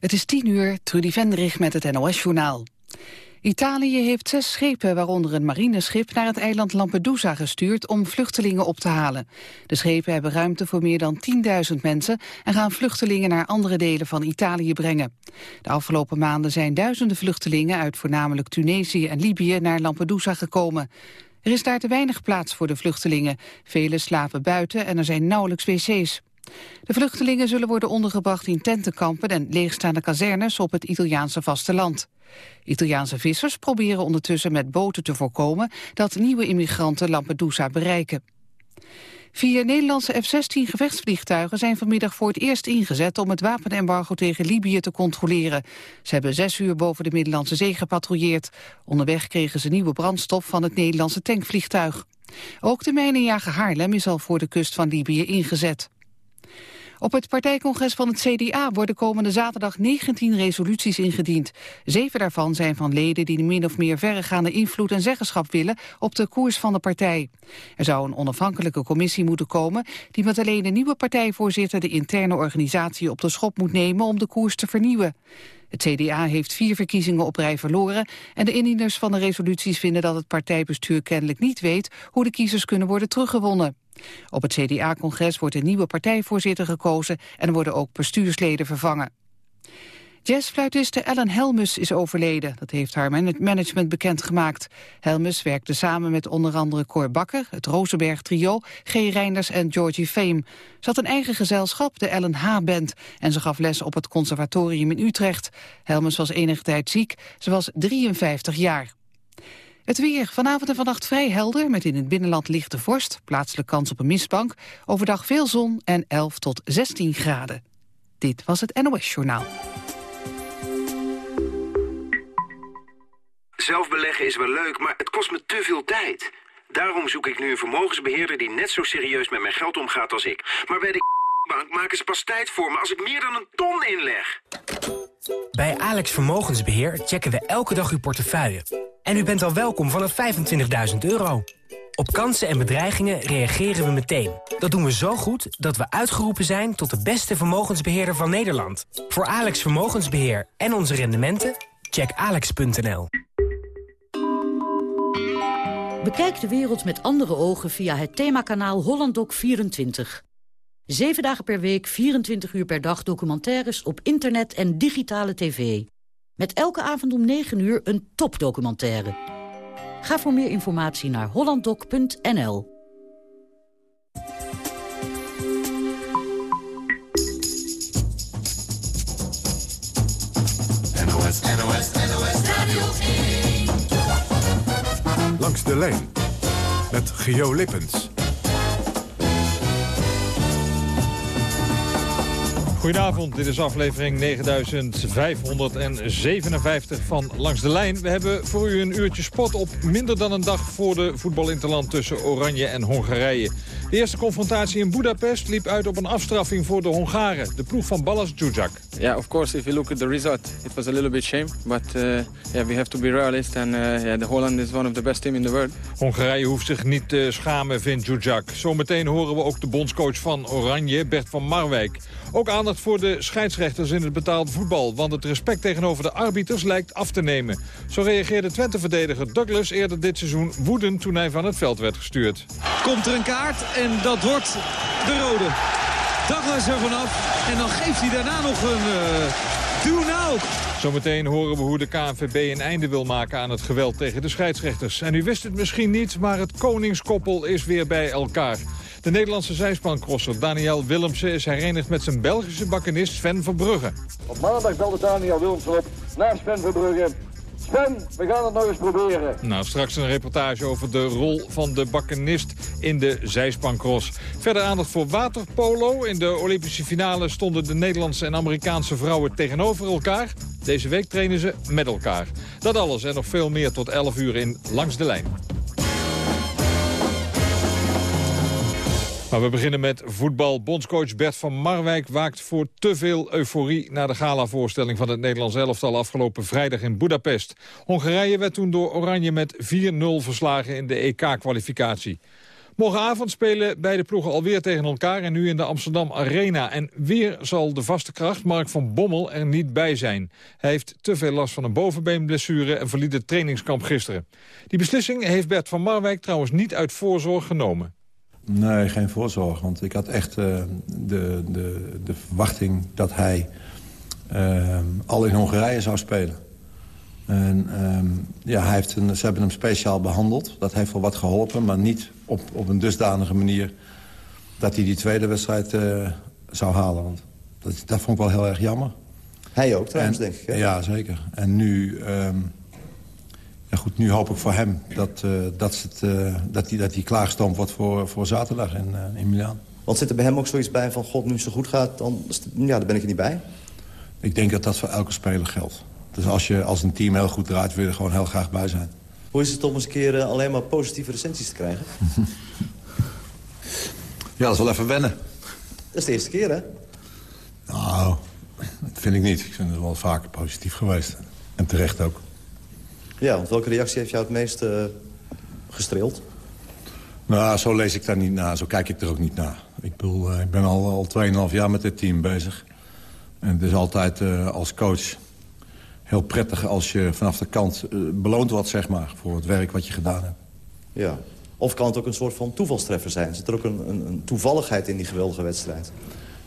Het is tien uur, Trudy Vendrich met het NOS-journaal. Italië heeft zes schepen, waaronder een marineschip, naar het eiland Lampedusa gestuurd om vluchtelingen op te halen. De schepen hebben ruimte voor meer dan 10.000 mensen en gaan vluchtelingen naar andere delen van Italië brengen. De afgelopen maanden zijn duizenden vluchtelingen uit voornamelijk Tunesië en Libië naar Lampedusa gekomen. Er is daar te weinig plaats voor de vluchtelingen. Velen slapen buiten en er zijn nauwelijks wc's. De vluchtelingen zullen worden ondergebracht in tentenkampen en leegstaande kazernes op het Italiaanse vasteland. Italiaanse vissers proberen ondertussen met boten te voorkomen dat nieuwe immigranten Lampedusa bereiken. Vier Nederlandse F-16 gevechtsvliegtuigen zijn vanmiddag voor het eerst ingezet om het wapenembargo tegen Libië te controleren. Ze hebben zes uur boven de Middellandse Zee gepatrouilleerd. Onderweg kregen ze nieuwe brandstof van het Nederlandse tankvliegtuig. Ook de mijnenjager Haarlem is al voor de kust van Libië ingezet. Op het partijcongres van het CDA worden komende zaterdag 19 resoluties ingediend. Zeven daarvan zijn van leden die min of meer verregaande invloed en zeggenschap willen op de koers van de partij. Er zou een onafhankelijke commissie moeten komen die met alleen de nieuwe partijvoorzitter de interne organisatie op de schop moet nemen om de koers te vernieuwen. Het CDA heeft vier verkiezingen op rij verloren en de indieners van de resoluties vinden dat het partijbestuur kennelijk niet weet hoe de kiezers kunnen worden teruggewonnen. Op het CDA-congres wordt een nieuwe partijvoorzitter gekozen en worden ook bestuursleden vervangen. Jazzfluitiste Ellen Helmus is overleden. Dat heeft haar management bekendgemaakt. Helmus werkte samen met onder andere Cor Bakker, het Rosenberg Trio, G. Reinders en Georgie Fame. Ze had een eigen gezelschap, de Ellen H-band, en ze gaf les op het conservatorium in Utrecht. Helmus was enige tijd ziek. Ze was 53 jaar. Het weer. Vanavond en vannacht vrij helder, met in het binnenland lichte vorst. Plaatselijk kans op een mistbank. Overdag veel zon en 11 tot 16 graden. Dit was het NOS Journaal. Zelf beleggen is wel leuk, maar het kost me te veel tijd. Daarom zoek ik nu een vermogensbeheerder die net zo serieus met mijn geld omgaat als ik. Maar bij de bank maken ze pas tijd voor me als ik meer dan een ton inleg. Bij Alex Vermogensbeheer checken we elke dag uw portefeuille. En u bent al welkom vanaf 25.000 euro. Op kansen en bedreigingen reageren we meteen. Dat doen we zo goed dat we uitgeroepen zijn tot de beste vermogensbeheerder van Nederland. Voor Alex Vermogensbeheer en onze rendementen, check alex.nl. Bekijk de wereld met andere ogen via het themakanaal HollandDoc24. Zeven dagen per week, 24 uur per dag documentaires op internet en digitale tv. Met elke avond om 9 uur een topdocumentaire. Ga voor meer informatie naar hollanddoc.nl. NOS, NOS, NOS Radio 1. Langs de lijn met Geo Lippens. Goedenavond, dit is aflevering 9557 van Langs de Lijn. We hebben voor u een uurtje sport op minder dan een dag voor de voetbalinterland tussen Oranje en Hongarije. De eerste confrontatie in Budapest liep uit op een afstraffing voor de Hongaren, de ploeg van Ballas Djudjak. Yeah, of course, if you look at the result, it was a little bit shame, but uh, yeah, we have to be realist and uh, yeah, the Holland is one of the best team in the world. Hongarije hoeft zich niet te schamen, vindt Djudjak. Zometeen horen we ook de bondscoach van Oranje, Bert van Marwijk. Ook aandacht voor de scheidsrechters in het betaalde voetbal. Want het respect tegenover de arbiters lijkt af te nemen. Zo reageerde Twente-verdediger Douglas eerder dit seizoen woedend toen hij van het veld werd gestuurd. Komt er een kaart en dat wordt de rode. Douglas er vanaf en dan geeft hij daarna nog een uh, duw nou. Zometeen horen we hoe de KNVB een einde wil maken aan het geweld tegen de scheidsrechters. En u wist het misschien niet, maar het koningskoppel is weer bij elkaar. De Nederlandse zijspancrosser Daniel Willemsen is herenigd met zijn Belgische bakkenist Sven Verbrugge. Op maandag belde Daniel Willemsen op naar Sven Verbrugge. Sven, we gaan het nog eens proberen. Nou, straks een reportage over de rol van de bakkenist in de zijspancross. Verder aandacht voor waterpolo. In de Olympische finale stonden de Nederlandse en Amerikaanse vrouwen tegenover elkaar. Deze week trainen ze met elkaar. Dat alles en nog veel meer tot 11 uur in Langs de Lijn. Maar we beginnen met voetbal. Bondscoach Bert van Marwijk waakt voor te veel euforie... na de galavoorstelling van het Nederlands elftal afgelopen vrijdag in Budapest. Hongarije werd toen door Oranje met 4-0 verslagen in de EK-kwalificatie. Morgenavond spelen beide ploegen alweer tegen elkaar... en nu in de Amsterdam Arena. En weer zal de vaste kracht Mark van Bommel er niet bij zijn. Hij heeft te veel last van een bovenbeenblessure... en verliet het trainingskamp gisteren. Die beslissing heeft Bert van Marwijk trouwens niet uit voorzorg genomen. Nee, geen voorzorg. Want ik had echt uh, de, de, de verwachting dat hij uh, al in Hongarije zou spelen. En um, ja, hij heeft een, ze hebben hem speciaal behandeld. Dat heeft wel wat geholpen, maar niet op, op een dusdanige manier... dat hij die tweede wedstrijd uh, zou halen. Want dat, dat vond ik wel heel erg jammer. Hij ook trouwens, denk ik. Hè? Ja, zeker. En nu, um, ja, goed, nu hoop ik voor hem dat, uh, dat, het, uh, dat, hij, dat hij klaargestoomd wordt voor, voor zaterdag in, uh, in Milaan. Want zit er bij hem ook zoiets bij van... God, nu het zo goed gaat, dan, ja, dan ben ik er niet bij? Ik denk dat dat voor elke speler geldt. Dus als je als een team heel goed draait, wil je er gewoon heel graag bij zijn. Hoe is het om eens een keer alleen maar positieve recensies te krijgen? ja, dat is wel even wennen. Dat is de eerste keer, hè? Nou, dat vind ik niet. Ik vind het wel vaker positief geweest. En terecht ook. Ja, want welke reactie heeft jou het meest uh, gestreeld? Nou, zo lees ik daar niet naar. Zo kijk ik er ook niet naar. Ik, bedoel, uh, ik ben al, al 2,5 jaar met dit team bezig. En het is altijd uh, als coach heel prettig als je vanaf de kant beloond wordt, zeg maar... voor het werk wat je gedaan hebt. Ja. Of kan het ook een soort van toevalstreffer zijn? Zit er ook een, een, een toevalligheid in die geweldige wedstrijd?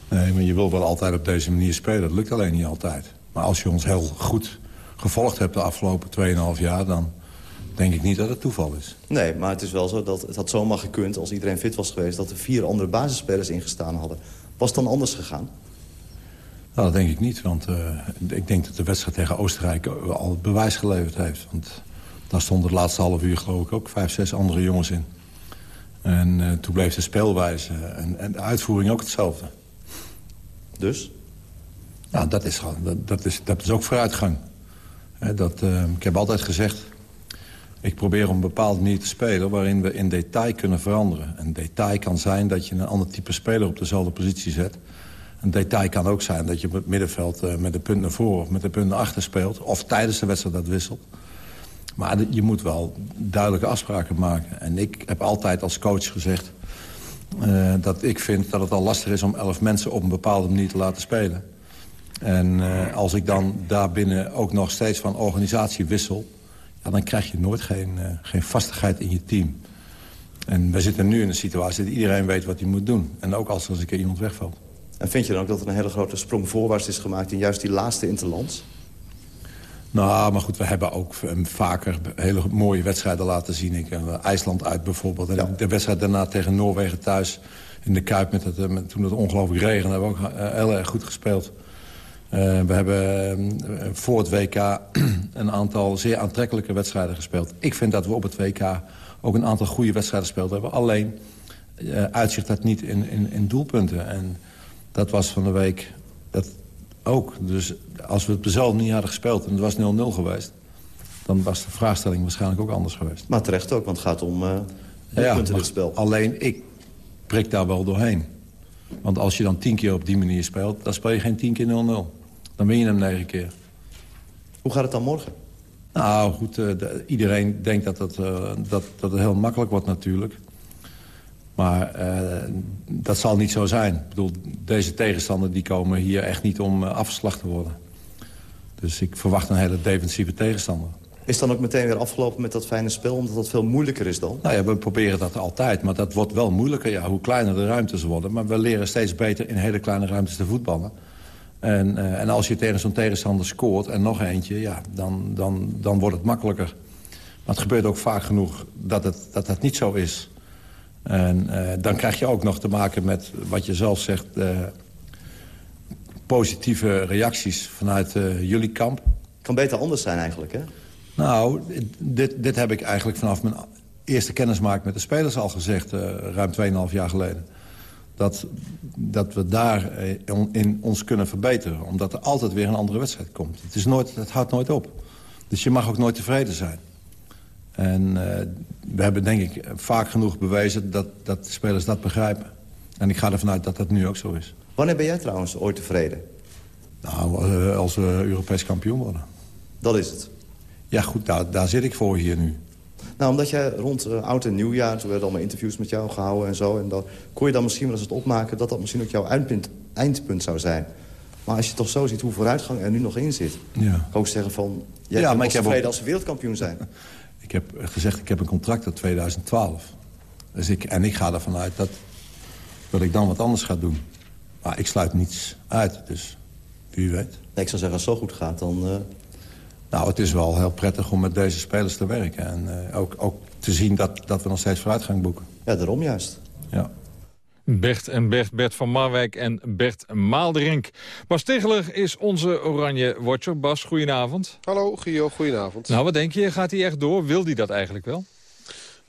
Nee, maar je wil wel altijd op deze manier spelen. Dat lukt alleen niet altijd. Maar als je ons heel goed gevolgd hebt de afgelopen 2,5 jaar... dan denk ik niet dat het toeval is. Nee, maar het is wel zo dat het had zomaar gekund... als iedereen fit was geweest, dat er vier andere basisspelers ingestaan hadden. Was het dan anders gegaan? Nou, dat denk ik niet, want uh, ik denk dat de wedstrijd tegen Oostenrijk al het bewijs geleverd heeft. Want daar stonden de laatste half uur geloof ik ook vijf, zes andere jongens in. En uh, toen bleef de speelwijze en, en de uitvoering ook hetzelfde. Dus? Nou, dat is, dat, dat is, dat is ook vooruitgang. Dat, uh, ik heb altijd gezegd... ik probeer op een bepaalde manier te spelen... waarin we in detail kunnen veranderen. Een detail kan zijn dat je een ander type speler op dezelfde positie zet. Een detail kan ook zijn dat je op het middenveld... Uh, met een punt naar voren of met een punt naar achter speelt... of tijdens de wedstrijd dat wisselt. Maar je moet wel duidelijke afspraken maken. En ik heb altijd als coach gezegd... Uh, dat ik vind dat het al lastig is om elf mensen op een bepaalde manier te laten spelen. En uh, als ik dan daarbinnen ook nog steeds van organisatie wissel... Ja, dan krijg je nooit geen, uh, geen vastigheid in je team. En we zitten nu in een situatie dat iedereen weet wat hij moet doen. En ook als er eens een keer iemand wegvalt. En vind je dan ook dat er een hele grote sprong voorwaarts is gemaakt... in juist die laatste interlands? Nou, maar goed, we hebben ook vaker hele mooie wedstrijden laten zien. Ik, IJsland uit bijvoorbeeld. En ja. de wedstrijd daarna tegen Noorwegen thuis in de Kuip... Met het, met, toen het ongelooflijk regende, hebben we ook heel erg goed gespeeld. Uh, we hebben uh, voor het WK een aantal zeer aantrekkelijke wedstrijden gespeeld. Ik vind dat we op het WK ook een aantal goede wedstrijden gespeeld hebben. Alleen uh, uitzicht dat niet in, in, in doelpunten. En dat was van de week dat ook. Dus als we het dezelfde manier hadden gespeeld en het was 0-0 geweest... dan was de vraagstelling waarschijnlijk ook anders geweest. Maar terecht ook, want het gaat om uh, ja, punten in het spel. Alleen ik prik daar wel doorheen. Want als je dan tien keer op die manier speelt... dan speel je geen tien keer 0-0. Dan win je hem negen keer. Hoe gaat het dan morgen? Nou, goed, uh, de, iedereen denkt dat het, uh, dat, dat het heel makkelijk wordt natuurlijk. Maar uh, dat zal niet zo zijn. Ik bedoel, deze tegenstanders die komen hier echt niet om afgeslacht te worden. Dus ik verwacht een hele defensieve tegenstander. Is dan ook meteen weer afgelopen met dat fijne spel, omdat dat veel moeilijker is dan? Nou ja, we proberen dat altijd, maar dat wordt wel moeilijker. Ja, hoe kleiner de ruimtes worden. Maar we leren steeds beter in hele kleine ruimtes te voetballen. En, uh, en als je tegen zo'n tegenstander scoort en nog eentje, ja, dan, dan, dan wordt het makkelijker. Maar het gebeurt ook vaak genoeg dat het, dat, dat niet zo is. En uh, dan krijg je ook nog te maken met, wat je zelf zegt... Uh, positieve reacties vanuit jullie kamp. kan beter anders zijn eigenlijk, hè? Nou, dit, dit heb ik eigenlijk vanaf mijn eerste kennismaking met de spelers al gezegd... Ruim 2,5 jaar geleden. Dat, dat we daar in ons kunnen verbeteren. Omdat er altijd weer een andere wedstrijd komt. Het, is nooit, het houdt nooit op. Dus je mag ook nooit tevreden zijn. En uh, we hebben denk ik vaak genoeg bewezen dat, dat de spelers dat begrijpen. En ik ga ervan uit dat dat nu ook zo is. Wanneer ben jij trouwens ooit tevreden? Nou, uh, als we Europees kampioen worden. Dat is het? Ja, goed, daar, daar zit ik voor hier nu. Nou, omdat jij rond uh, oud en nieuwjaar... toen werden allemaal interviews met jou gehouden en zo... en dan kon je dan misschien wel eens het opmaken... dat dat misschien ook jouw eindpunt, eindpunt zou zijn. Maar als je toch zo ziet hoe vooruitgang er nu nog in zit... Ja. kan ik ook zeggen van... jij ja, maar ik heb tevreden als we wereldkampioen zijn. Ik heb gezegd, ik heb een contract tot 2012. Dus ik, en ik ga ervan uit dat, dat ik dan wat anders ga doen. Maar ik sluit niets uit, dus wie weet. Nee, ik zou zeggen, als het zo goed gaat, dan... Uh... Nou, het is wel heel prettig om met deze spelers te werken. En uh, ook, ook te zien dat, dat we nog steeds vooruitgang boeken. Ja, daarom juist. Ja. Bert en Bert, Bert van Marwijk en Bert Maalderink. Bas Tegeler is onze oranje watcher. Bas, goedenavond. Hallo, Gio, goedenavond. Nou, wat denk je? Gaat hij echt door? Wil hij dat eigenlijk wel?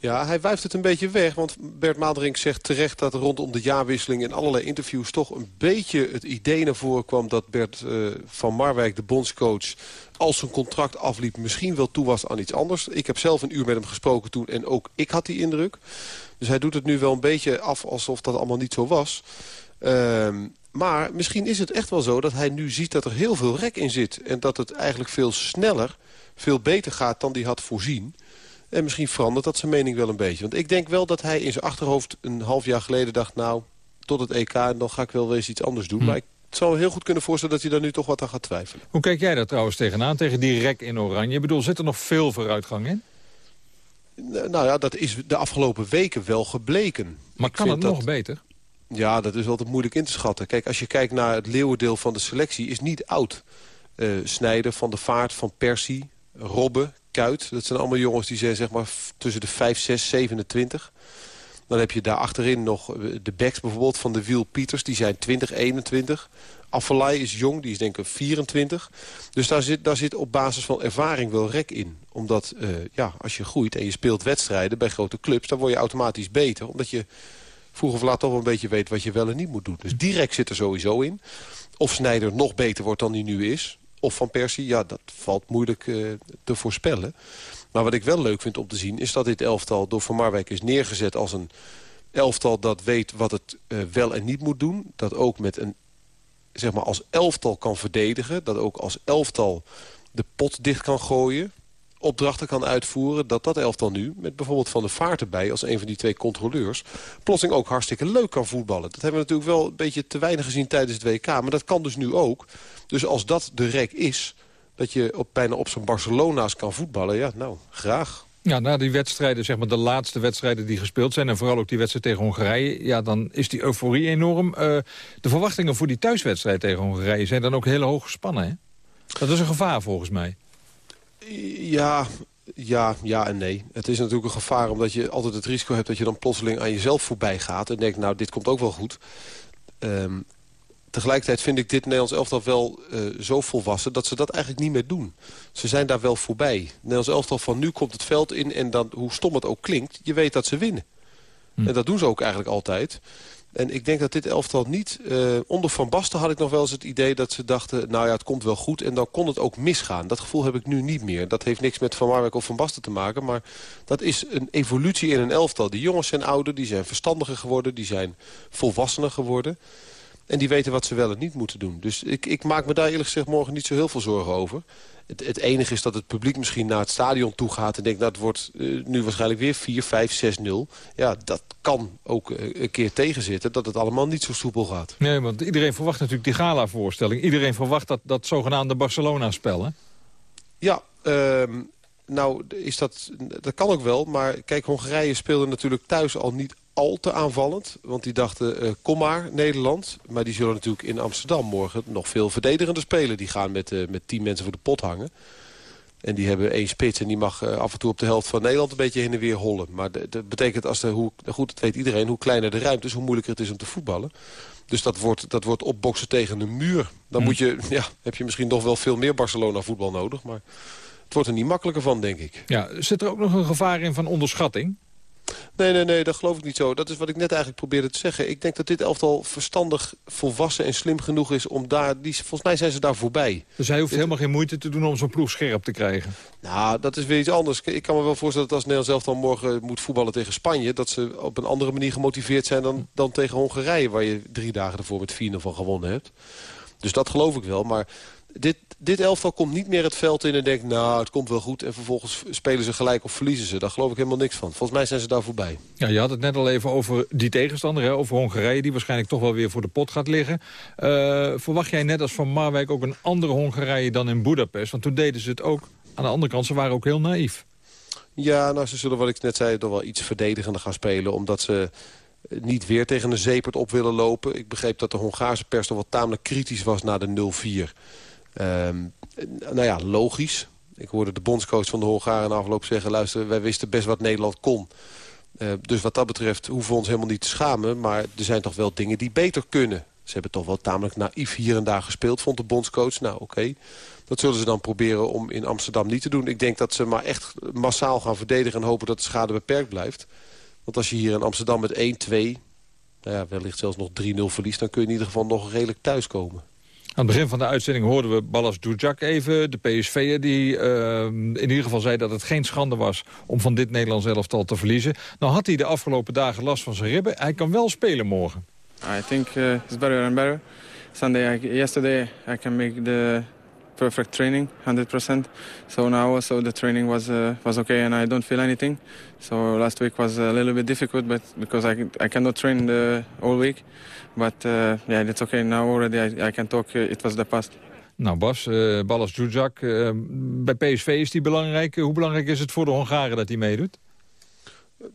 Ja, hij wuift het een beetje weg. Want Bert Maalderink zegt terecht dat rondom de jaarwisseling... in allerlei interviews toch een beetje het idee naar voren kwam... dat Bert uh, van Marwijk, de bondscoach, als zijn contract afliep... misschien wel toe was aan iets anders. Ik heb zelf een uur met hem gesproken toen en ook ik had die indruk. Dus hij doet het nu wel een beetje af alsof dat allemaal niet zo was. Ehm, maar misschien is het echt wel zo dat hij nu ziet dat er heel veel rek in zit. En dat het eigenlijk veel sneller, veel beter gaat dan hij had voorzien. En misschien verandert dat zijn mening wel een beetje. Want ik denk wel dat hij in zijn achterhoofd een half jaar geleden dacht... nou, tot het EK en dan ga ik wel eens iets anders doen. Hm. Maar ik zou heel goed kunnen voorstellen dat hij daar nu toch wat aan gaat twijfelen. Hoe kijk jij daar trouwens tegenaan, tegen die rek in oranje? Ik bedoel, zit er nog veel vooruitgang in? Nou ja, dat is de afgelopen weken wel gebleken. Maar kan het nog beter? Ja, dat is altijd moeilijk in te schatten. Kijk, als je kijkt naar het leeuwendeel van de selectie, is niet oud. Uh, Snijder, Van de Vaart, Van Persie, Robbe, Kuit. Dat zijn allemaal jongens die zijn zeg maar tussen de 5, 6, 27. Dan heb je daar achterin nog eh, de backs bijvoorbeeld van de Wiel Pieters. Die zijn 20, 21. Affelay is jong, die is denk ik 24. Dus daar zit, daar zit op basis van ervaring wel rek in. Omdat uh, ja, als je groeit en je speelt wedstrijden bij grote clubs... dan word je automatisch beter. Omdat je vroeg of laat toch wel een beetje weet wat je wel en niet moet doen. Dus die rek zit er sowieso in. Of Snijder nog beter wordt dan hij nu is. Of Van Persie, ja, dat valt moeilijk uh, te voorspellen. Maar wat ik wel leuk vind om te zien... is dat dit elftal door Van Marwijk is neergezet als een elftal dat weet wat het uh, wel en niet moet doen. Dat ook met een zeg maar, als elftal kan verdedigen. Dat ook als elftal de pot dicht kan gooien. Opdrachten kan uitvoeren. Dat dat elftal nu, met bijvoorbeeld Van de Vaart erbij... als een van die twee controleurs, plotseling ook hartstikke leuk kan voetballen. Dat hebben we natuurlijk wel een beetje te weinig gezien tijdens het WK. Maar dat kan dus nu ook. Dus als dat de rek is, dat je op, bijna op zijn Barcelona's kan voetballen... ja, nou, graag. Ja, na die wedstrijden, zeg maar de laatste wedstrijden die gespeeld zijn... en vooral ook die wedstrijd tegen Hongarije... ja, dan is die euforie enorm. Uh, de verwachtingen voor die thuiswedstrijd tegen Hongarije... zijn dan ook heel hoog gespannen, hè? Dat is een gevaar volgens mij. Ja, ja, ja en nee. Het is natuurlijk een gevaar omdat je altijd het risico hebt... dat je dan plotseling aan jezelf voorbij gaat... en denkt, nou, dit komt ook wel goed. Um, tegelijkertijd vind ik dit Nederlands elftal wel uh, zo volwassen... dat ze dat eigenlijk niet meer doen. Ze zijn daar wel voorbij. Het Nederlands elftal van nu komt het veld in... en dan, hoe stom het ook klinkt, je weet dat ze winnen. Hm. En dat doen ze ook eigenlijk altijd. En ik denk dat dit elftal niet... Uh, onder Van Basten had ik nog wel eens het idee dat ze dachten... nou ja, het komt wel goed en dan kon het ook misgaan. Dat gevoel heb ik nu niet meer. Dat heeft niks met Van Marwijk of Van Basten te maken... maar dat is een evolutie in een elftal. Die jongens zijn ouder, die zijn verstandiger geworden... die zijn volwassener geworden... En die weten wat ze wel en niet moeten doen. Dus ik, ik maak me daar eerlijk gezegd morgen niet zo heel veel zorgen over. Het, het enige is dat het publiek misschien naar het stadion toe gaat... en denkt, dat nou, wordt uh, nu waarschijnlijk weer 4, 5, 6-0. Ja, dat kan ook uh, een keer tegenzitten... dat het allemaal niet zo soepel gaat. Nee, want iedereen verwacht natuurlijk die gala-voorstelling. Iedereen verwacht dat, dat zogenaamde Barcelona-spel, hè? Ja, uh, nou, is dat, dat kan ook wel. Maar kijk, Hongarije speelde natuurlijk thuis al niet al te aanvallend. Want die dachten, uh, kom maar, Nederland. Maar die zullen natuurlijk in Amsterdam morgen nog veel verdedigender spelen. Die gaan met, uh, met tien mensen voor de pot hangen. En die hebben één spits en die mag uh, af en toe op de helft van Nederland een beetje heen en weer hollen. Maar dat betekent, als de, hoe, goed, dat weet iedereen, hoe kleiner de ruimte is, hoe moeilijker het is om te voetballen. Dus dat wordt, dat wordt opboksen tegen een muur. Dan hm. moet je, ja, heb je misschien nog wel veel meer Barcelona voetbal nodig. Maar het wordt er niet makkelijker van, denk ik. Ja, zit er ook nog een gevaar in van onderschatting? Nee, nee, nee, dat geloof ik niet zo. Dat is wat ik net eigenlijk probeerde te zeggen. Ik denk dat dit elftal verstandig, volwassen en slim genoeg is om daar... Die, volgens mij zijn ze daar voorbij. Dus hij hoeft helemaal geen moeite te doen om zo'n ploeg scherp te krijgen? Nou, dat is weer iets anders. Ik kan me wel voorstellen dat als Nederland zelf dan morgen moet voetballen tegen Spanje... dat ze op een andere manier gemotiveerd zijn dan, dan tegen Hongarije... waar je drie dagen ervoor met 4 van gewonnen hebt. Dus dat geloof ik wel. Maar dit, dit elftal komt niet meer het veld in en denkt... nou, het komt wel goed en vervolgens spelen ze gelijk of verliezen ze. Daar geloof ik helemaal niks van. Volgens mij zijn ze daar voorbij. Ja, je had het net al even over die tegenstander, hè, over Hongarije... die waarschijnlijk toch wel weer voor de pot gaat liggen. Uh, verwacht jij net als van Marwijk ook een andere Hongarije dan in Budapest? Want toen deden ze het ook. Aan de andere kant, ze waren ook heel naïef. Ja, nou, ze zullen, wat ik net zei, toch wel iets verdedigender gaan spelen... omdat ze niet weer tegen een zeepert op willen lopen. Ik begreep dat de Hongaarse pers toch wel tamelijk kritisch was na de 0-4. Um, nou ja, logisch. Ik hoorde de bondscoach van de Hongaren na afloop zeggen... luister, wij wisten best wat Nederland kon. Uh, dus wat dat betreft hoeven we ons helemaal niet te schamen. Maar er zijn toch wel dingen die beter kunnen. Ze hebben toch wel tamelijk naïef hier en daar gespeeld, vond de bondscoach. Nou, oké. Dat zullen ze dan proberen om in Amsterdam niet te doen. Ik denk dat ze maar echt massaal gaan verdedigen... en hopen dat de schade beperkt blijft. Want als je hier in Amsterdam met 1-2... Nou ja, wellicht zelfs nog 3-0 verliest... dan kun je in ieder geval nog redelijk thuiskomen. Aan het begin van de uitzending hoorden we Ballas Dujak even, de PSV'er... die uh, in ieder geval zei dat het geen schande was om van dit Nederlands elftal te verliezen. Nou had hij de afgelopen dagen last van zijn ribben. Hij kan wel spelen morgen. I think uh, it's better and better. Sunday, I, yesterday I can make the perfect training, 100%. So now also the training was uh, was okay and I don't feel anything. So last week was a little bit difficult, but because I I cannot train the whole week. But uh, yeah, it's okay now already. I, I can talk. Uh, it was the past. Nou Bas, uh, Ballas Djudjak, uh, bij PSV is die belangrijk. Hoe belangrijk is het voor de Hongaren dat hij meedoet?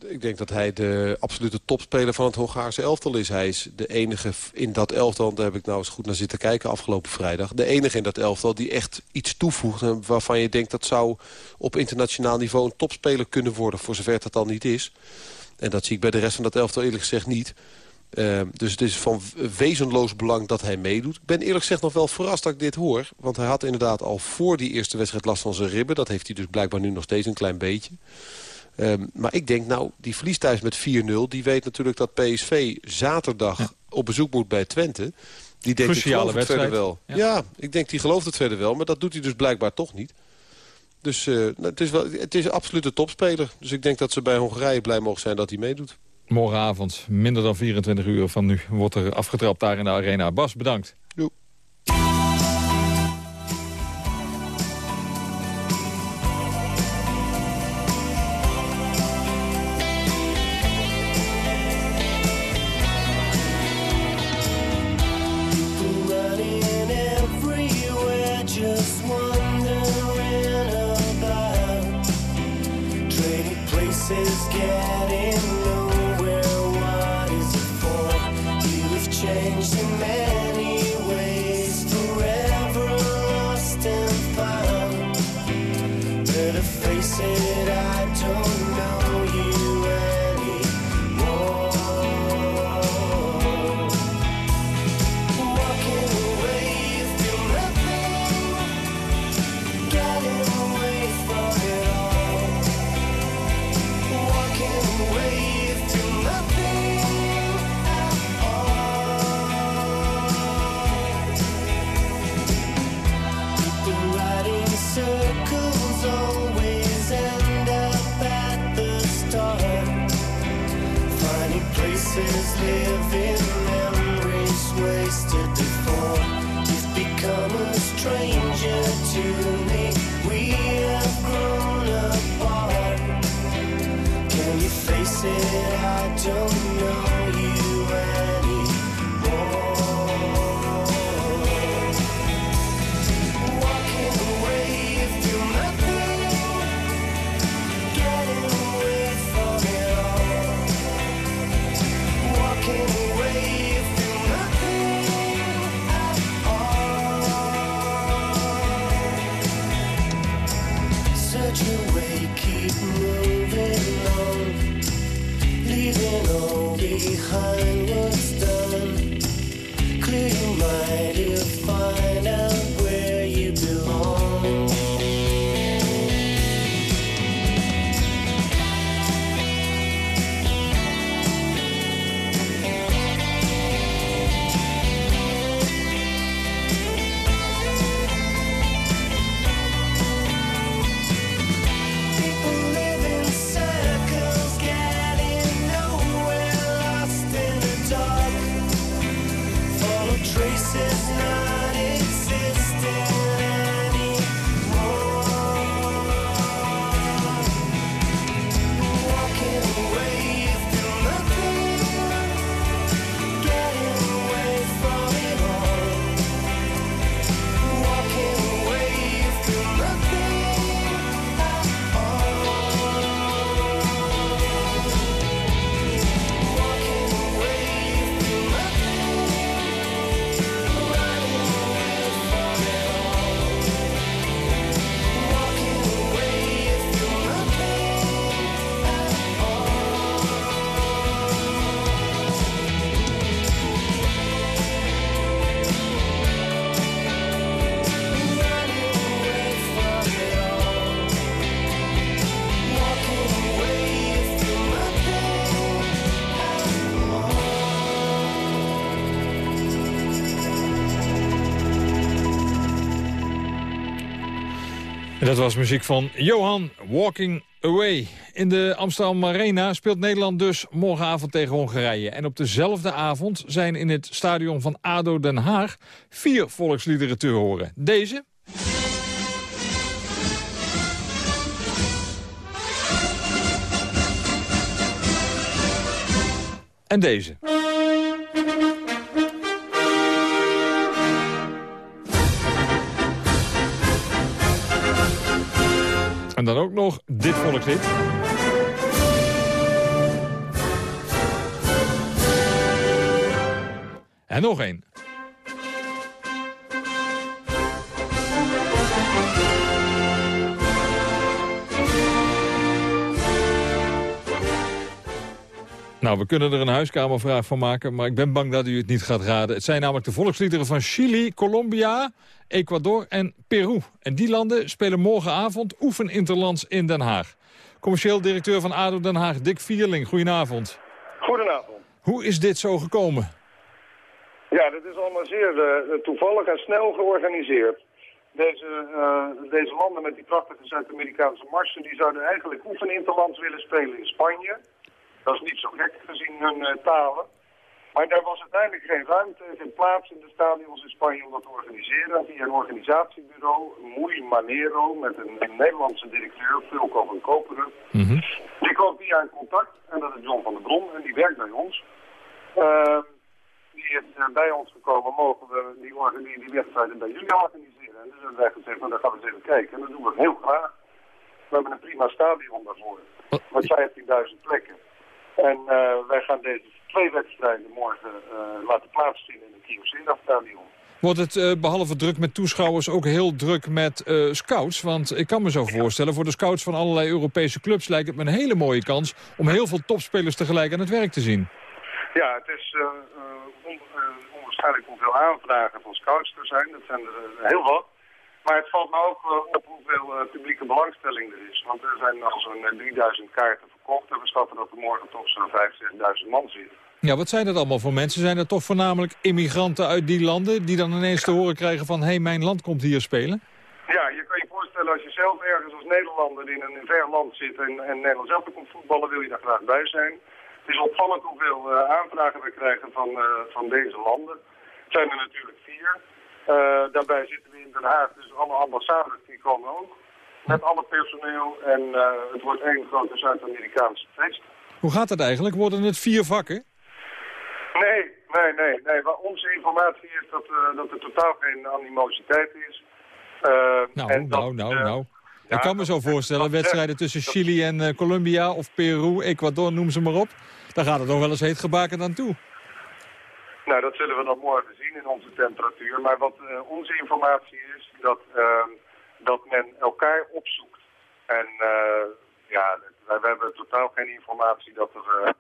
Ik denk dat hij de absolute topspeler van het Hongaarse elftal is. Hij is de enige in dat elftal, daar heb ik nou eens goed naar zitten kijken afgelopen vrijdag. De enige in dat elftal die echt iets toevoegt en waarvan je denkt dat zou op internationaal niveau een topspeler kunnen worden. Voor zover dat dan niet is. En dat zie ik bij de rest van dat elftal eerlijk gezegd niet. Uh, dus het is van wezenloos belang dat hij meedoet. Ik ben eerlijk gezegd nog wel verrast dat ik dit hoor. Want hij had inderdaad al voor die eerste wedstrijd last van zijn ribben. Dat heeft hij dus blijkbaar nu nog steeds een klein beetje. Um, maar ik denk, nou, die verliest thuis met 4-0. Die weet natuurlijk dat PSV zaterdag op bezoek moet bij Twente. Die denkt, ik geloof het verder wel. Ja. ja. ik denk, die gelooft het verder wel. Maar dat doet hij dus blijkbaar toch niet. Dus uh, het, is wel, het is absoluut een topspeler. Dus ik denk dat ze bij Hongarije blij mogen zijn dat hij meedoet. Morgenavond, minder dan 24 uur van nu, wordt er afgetrapt daar in de arena. Bas, bedankt. Doei. behind dat was muziek van Johan Walking Away. In de Amsterdam Arena speelt Nederland dus morgenavond tegen Hongarije. En op dezelfde avond zijn in het stadion van ADO Den Haag... vier volksliederen te horen. Deze... En deze. En dan ook nog dit volkslied. En nog één. Nou, we kunnen er een huiskamervraag van maken, maar ik ben bang dat u het niet gaat raden. Het zijn namelijk de volksliederen van Chili, Colombia, Ecuador en Peru. En die landen spelen morgenavond oefeninterlands in Den Haag. Commercieel directeur van ADO Den Haag, Dick Vierling, goedenavond. Goedenavond. Hoe is dit zo gekomen? Ja, dat is allemaal zeer uh, toevallig en snel georganiseerd. Deze, uh, deze landen met die prachtige Zuid-Amerikaanse marsen... die zouden eigenlijk oefeninterlands willen spelen in Spanje... Dat is niet zo gek gezien hun uh, talen. Maar daar was uiteindelijk geen ruimte, geen plaats in de stadions in Spanje om dat te organiseren. Via een organisatiebureau, Muy Manero, met een, een Nederlandse directeur, Fulco van Koperen. Mm Die kwam via een contact, en dat is John van der Bron, en die werkt bij ons. Uh, die is uh, bij ons gekomen, mogen we die, die, die wedstrijden bij jullie organiseren. En dus hebben wij gezegd, nou, dan gaan we eens even kijken. En dat doen we heel graag. We hebben een prima stadion daarvoor. Met 15.000 plekken. En uh, wij gaan deze twee wedstrijden morgen uh, laten plaatsvinden in het Kiosera-stadion. Wordt het uh, behalve druk met toeschouwers ook heel druk met scouts? Want ik kan me zo voorstellen, voor de scouts van allerlei Europese clubs... lijkt het me een hele mooie kans om heel veel topspelers tegelijk aan het werk te zien. Ja, het is on onwaarschijnlijk hoeveel aanvragen van scouts er zijn. Dat zijn er heel wat. Maar het valt me ook op hoeveel publieke belangstelling er is. Want er zijn al zo'n 3000 kaarten verkocht. En we schatten dat er morgen toch zo'n 65.000 man zit. Ja, wat zijn dat allemaal voor mensen? Zijn dat toch voornamelijk immigranten uit die landen... die dan ineens te horen krijgen van... hé, hey, mijn land komt hier spelen? Ja, je kan je voorstellen als je zelf ergens als Nederlander in een ver land zit... en, en Nederland zelf komt voetballen, wil je daar graag bij zijn. Het is opvallend hoeveel uh, aanvragen we krijgen van, uh, van deze landen. Het zijn er natuurlijk vier. Uh, daarbij zitten we in Den Haag, dus alle ambassades die komen ook met alle personeel. En uh, het wordt één grote Zuid-Amerikaanse feest. Hoe gaat het eigenlijk? Worden het vier vakken? Nee, nee, nee. nee. Maar onze informatie is dat, uh, dat er totaal geen animositeit is. Uh, nou, en nou, dat, nou, nou. Ja, ik kan me zo voorstellen, wedstrijden tussen Chili en Colombia of Peru, Ecuador, noem ze maar op. Daar gaat het nog wel eens heet gebakken aan toe. Nou, dat zullen we dan morgen zien in onze temperatuur. Maar wat onze informatie is, dat ehm, dat men elkaar opzoekt. En uh, ja, wij, wij, hebben totaal geen informatie dat er, uh,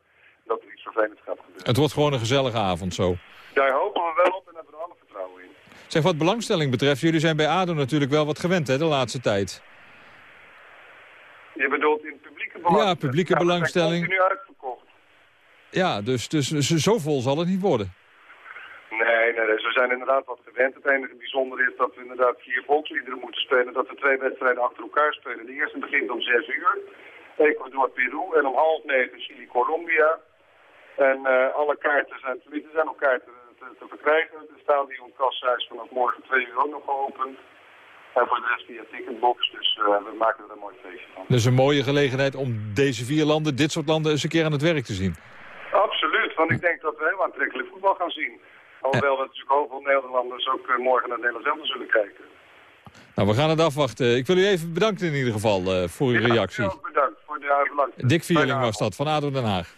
dat er iets vervelends gaat gebeuren. Het wordt gewoon een gezellige avond zo. Daar hopen we wel op en hebben we er alle vertrouwen in. Zeg, wat belangstelling betreft, jullie zijn bij ADO natuurlijk wel wat gewend hè, de laatste tijd. Je bedoelt in publieke belangstelling? Ja, publieke ja, belangstelling. nu uitverkocht. Ja, dus, dus zo vol zal het niet worden. Nee, nee, nee, we zijn inderdaad wat gewend. Het enige bijzondere is dat we inderdaad vier volksliederen moeten spelen. Dat we twee wedstrijden achter elkaar spelen. De eerste begint om zes uur. Ecuador, Peru. En om half negen Chili, Colombia. En uh, alle kaarten zijn, tenminste zijn nog kaarten te, te verkrijgen. De stadionkassa is vanaf morgen twee uur ook nog geopend. En voor de rest via Ticketbox. Dus uh, we maken er een mooi feestje van. Dus een mooie gelegenheid om deze vier landen, dit soort landen, eens een keer aan het werk te zien. Absoluut, want ik denk dat we heel aantrekkelijk voetbal gaan zien. Alhoewel dat natuurlijk heel veel Nederlanders ook uh, morgen naar Nederland zelf zullen kijken. Nou, we gaan het afwachten. Ik wil u even bedanken in ieder geval uh, voor uw ja, reactie. Ja, bedankt voor de uitbelang. Dick Vierling was dat, van ADO Den Haag.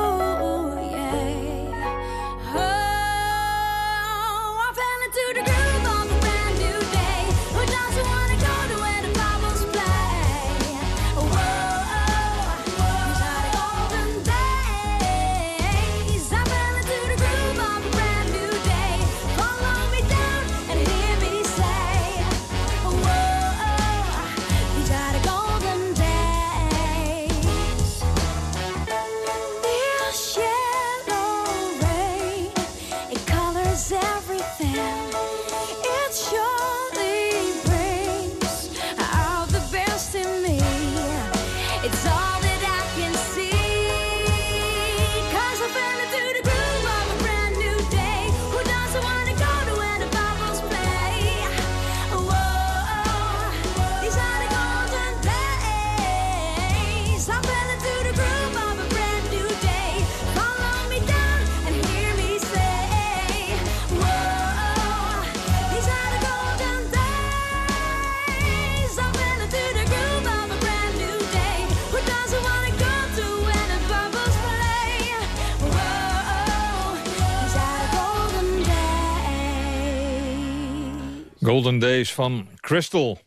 Golden Days van Crystal.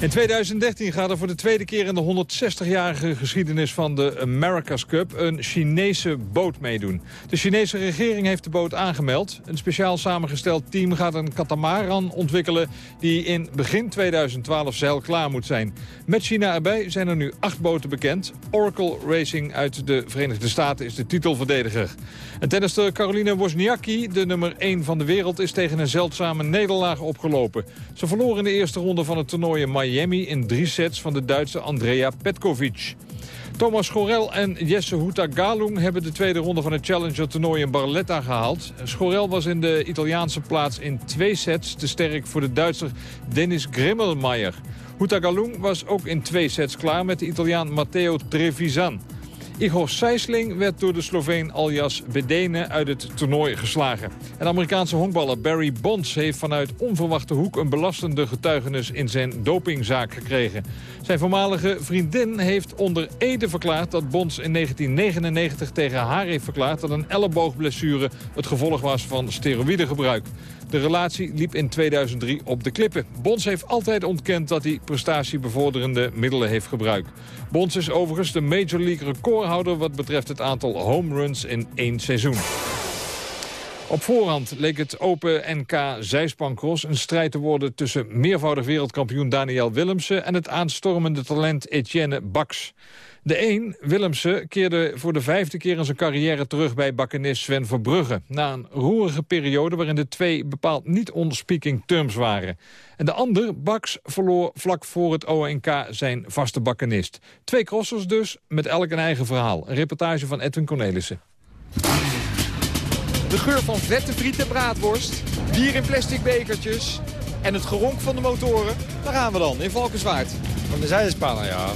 In 2013 gaat er voor de tweede keer in de 160-jarige geschiedenis van de America's Cup een Chinese boot meedoen. De Chinese regering heeft de boot aangemeld. Een speciaal samengesteld team gaat een katamaran ontwikkelen die in begin 2012 zeilklaar moet zijn. Met China erbij zijn er nu acht boten bekend. Oracle Racing uit de Verenigde Staten is de titelverdediger. En tennister Caroline Wozniacki, de nummer 1 van de wereld, is tegen een zeldzame nederlaag opgelopen. Ze verloor in de eerste ronde van het toernooi in Miami in drie sets van de Duitse Andrea Petkovic. Thomas Schorel en Jesse Huta Galung hebben de tweede ronde van het Challenger-toernooi in Barletta gehaald. Schorel was in de Italiaanse plaats in twee sets te sterk voor de Duitser Dennis Grimmelmeier. Huta Galung was ook in twee sets klaar met de Italiaan Matteo Trevisan. Igor Sijsling werd door de Sloveen Aljas Bedene uit het toernooi geslagen. En Amerikaanse honkballer Barry Bonds heeft vanuit onverwachte hoek... een belastende getuigenis in zijn dopingzaak gekregen. Zijn voormalige vriendin heeft onder Ede verklaard dat Bonds in 1999 tegen haar heeft verklaard... dat een elleboogblessure het gevolg was van steroïdegebruik. De relatie liep in 2003 op de klippen. Bonds heeft altijd ontkend dat hij prestatiebevorderende middelen heeft gebruikt. Bonds is overigens de Major League recordhouder wat betreft het aantal home runs in één seizoen. Op voorhand leek het Open NK Zijspancross een strijd te worden tussen meervoudig wereldkampioen Daniel Willemsen en het aanstormende talent Etienne Bax. De een, Willemsen, keerde voor de vijfde keer in zijn carrière terug bij bakkenist Sven Verbrugge. Na een roerige periode waarin de twee bepaald niet on speaking terms waren. En de ander, Bax, verloor vlak voor het ONK zijn vaste bakkenist. Twee crossers dus, met elk een eigen verhaal. Een reportage van Edwin Cornelissen. De geur van vette friet en braadworst, bier in plastic bekertjes en het geronk van de motoren. Daar gaan we dan, in Valkenswaard. Van de zijspannen, ja.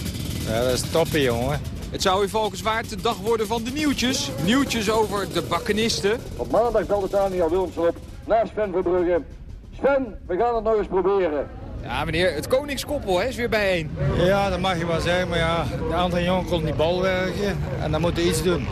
Ja, dat is toppie, jongen. Het zou in Valkenswaard de dag worden van de nieuwtjes. Nieuwtjes over de bakkenisten. Op maandag belde Daniel Wilmsen op naar Sven Verbrugge. Sven, we gaan het nog eens proberen. Ja, meneer, het koningskoppel hè, is weer bijeen. Ja, dat mag je wel zeggen, maar ja, de andere jongen kon die bal werken en dan moeten iets doen.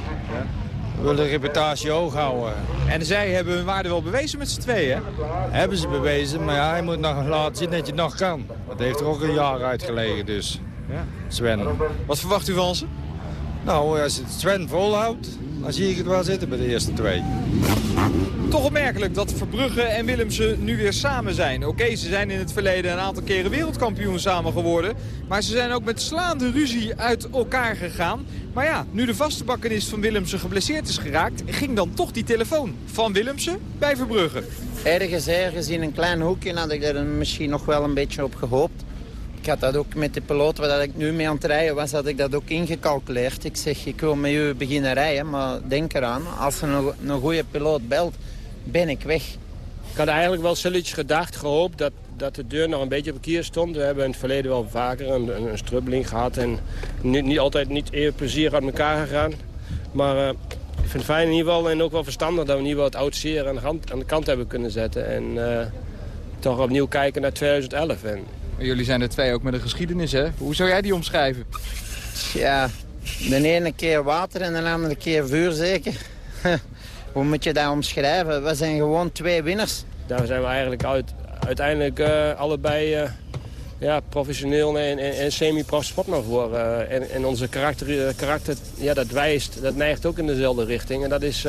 We willen de reputatie hoog houden. En zij hebben hun waarde wel bewezen met z'n tweeën, hè? Hebben ze bewezen, maar ja, je moet nog laten zien dat je het nog kan. Dat heeft er ook een jaar uitgelegen, dus. Ja. Sven. Wat verwacht u van ze? Nou, als het Sven volhoudt, dan zie ik het wel zitten bij de eerste twee. Toch opmerkelijk dat Verbrugge en Willemsen nu weer samen zijn. Oké, ze zijn in het verleden een aantal keren wereldkampioen samen geworden. Maar ze zijn ook met slaande ruzie uit elkaar gegaan. Maar ja, nu de vaste bakkenist van Willemsen geblesseerd is geraakt... ging dan toch die telefoon van Willemsen bij Verbrugge. Ergens, ergens in een klein hoekje had ik er misschien nog wel een beetje op gehoopt. Ik had dat ook met de piloot waar ik nu mee aan het rijden was, had ik dat ook ingecalculeerd. Ik zeg, ik wil met u beginnen rijden, maar denk eraan, als er een, een goede piloot belt, ben ik weg. Ik had eigenlijk wel zoiets gedacht, gehoopt dat, dat de deur nog een beetje op kier stond. We hebben in het verleden wel vaker een, een, strubbeling gehad en niet, niet altijd niet even plezier uit elkaar gegaan. Maar uh, ik vind het fijn in ieder geval en ook wel verstandig dat we in ieder geval het oud zeer aan de, kant, aan de kant hebben kunnen zetten. En uh, toch opnieuw kijken naar 2011. En jullie zijn er twee ook met een geschiedenis, hè? Hoe zou jij die omschrijven? Ja, de ene keer water en de andere keer vuur zeker. Hoe moet je dat omschrijven? We zijn gewoon twee winnaars. Daar zijn we eigenlijk uit, uiteindelijk uh, allebei uh, ja, professioneel en, en, en semi-prof sportman voor. Uh, en, en onze karakter, karakter ja, dat wijst, dat neigt ook in dezelfde richting. En dat is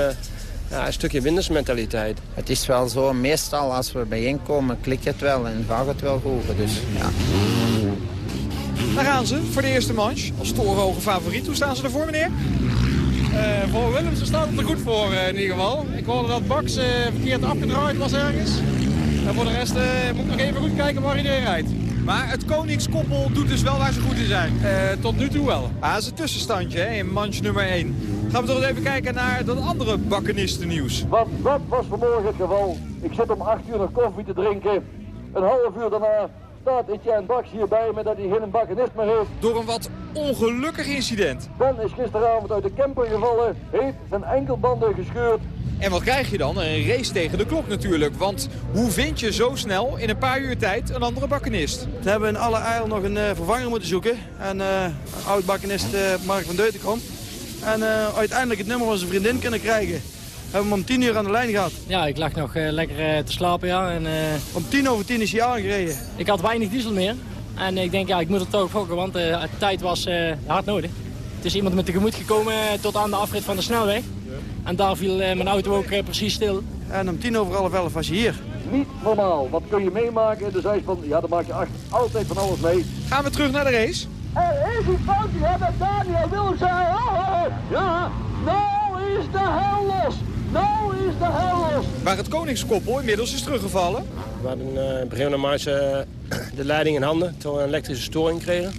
ja, een stukje winnersmentaliteit. Het is wel zo, meestal als we bijeenkomen klikt het wel en gaat het wel goed. Dus, ja. Daar gaan ze voor de eerste manche. Als torenhoge favoriet. Hoe staan ze ervoor, meneer? Uh, voor Willemsen staat het er goed voor uh, in ieder geval. Ik hoorde dat Bax uh, verkeerd afgedraaid was ergens. En voor de rest moet ik nog even goed kijken waar hij rijdt. Maar het koningskoppel doet dus wel waar ze goed in zijn. tot nu toe wel. Ah, dat is een tussenstandje hè, in manch nummer 1. Gaan we toch eens even kijken naar dat andere bakkenistennieuws. Wat dat was vanmorgen het geval. Ik zit om 8 uur nog koffie te drinken. Een half uur daarna staat Etienne Bax hierbij met dat hij geen bakkenist meer heeft. Door een wat ongelukkig incident. Ben is gisteravond uit de camper gevallen, heeft zijn enkelbanden gescheurd. En wat krijg je dan? Een race tegen de klok natuurlijk. Want hoe vind je zo snel in een paar uur tijd een andere bakkenist? We hebben in alle eil nog een uh, vervanger moeten zoeken. En uh, oud-bakkenist uh, Mark van Deutenkom. En uiteindelijk het nummer van zijn vriendin kunnen krijgen hebben we hem om tien uur aan de lijn gehad. Ja, ik lag nog uh, lekker uh, te slapen, ja. En, uh, om tien over tien is hij aangereden. Ik had weinig diesel meer. En ik denk, ja, ik moet het toch fokken, want de tijd was hard nodig. Het is iemand met tegemoet gekomen tot aan de afrit van de snelweg. Ja. En daar viel mijn auto ook precies stil. En om tien over half elf was je hier. Niet normaal. Wat kun je meemaken? Dus hij van, ja, dan maak je altijd van alles mee. Gaan we terug naar de race? Er is een foutje, hè, met Daniel Willemsen. Oh, ja, nou is de hel los. Nou is de hel los. Waar het koningskoppel inmiddels is teruggevallen. We hadden uh, in het begin van maart uh, de leiding in handen, toen we een elektrische storing kregen.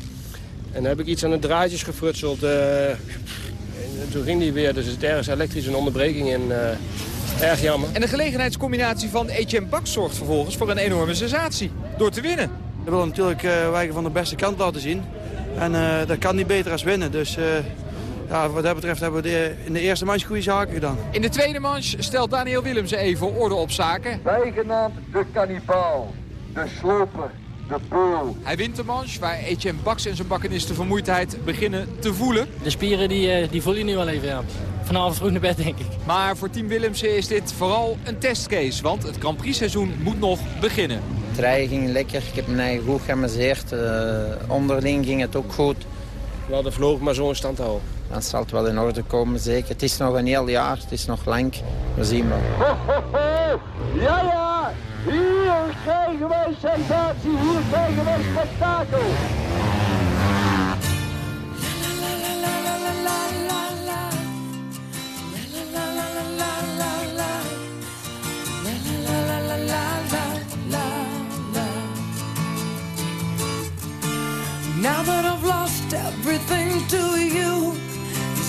En dan heb ik iets aan de draadjes gefrutseld. Uh, en toen ging die weer, dus het is ergens elektrisch een onderbreking in. erg jammer. En de gelegenheidscombinatie van Etienne Bak zorgt vervolgens voor een enorme sensatie. Door te winnen. We willen natuurlijk uh, van de beste kant laten zien. En dat kan niet beter als winnen. Dus ja, wat dat betreft hebben we de, in de eerste manche goede zaken gedaan. In de tweede manche stelt Daniel Willemsen even orde op zaken. Bijgenaamd de kannibaal, de sloper, de boel. Hij wint de manche waar Etienne Baks en zijn bakkenisten vermoeidheid beginnen te voelen. De spieren die, eh, die voel je nu wel even, ja. Vanavond vroeg naar bed, denk ik. Maar voor Team Willemsen is dit vooral een testcase, want het Grand Prix seizoen moet nog beginnen. Het rijden ging lekker, ik heb me goed geamuseerd. Uh, onderling ging het ook goed. We hadden vloog maar zo in stand houden dan zal het wel in orde komen, zeker. Het is nog een heel jaar, het is nog lang. We zien wel. Ja, ja, hier krijgen wij sensatie, hier krijgen wij spektakel.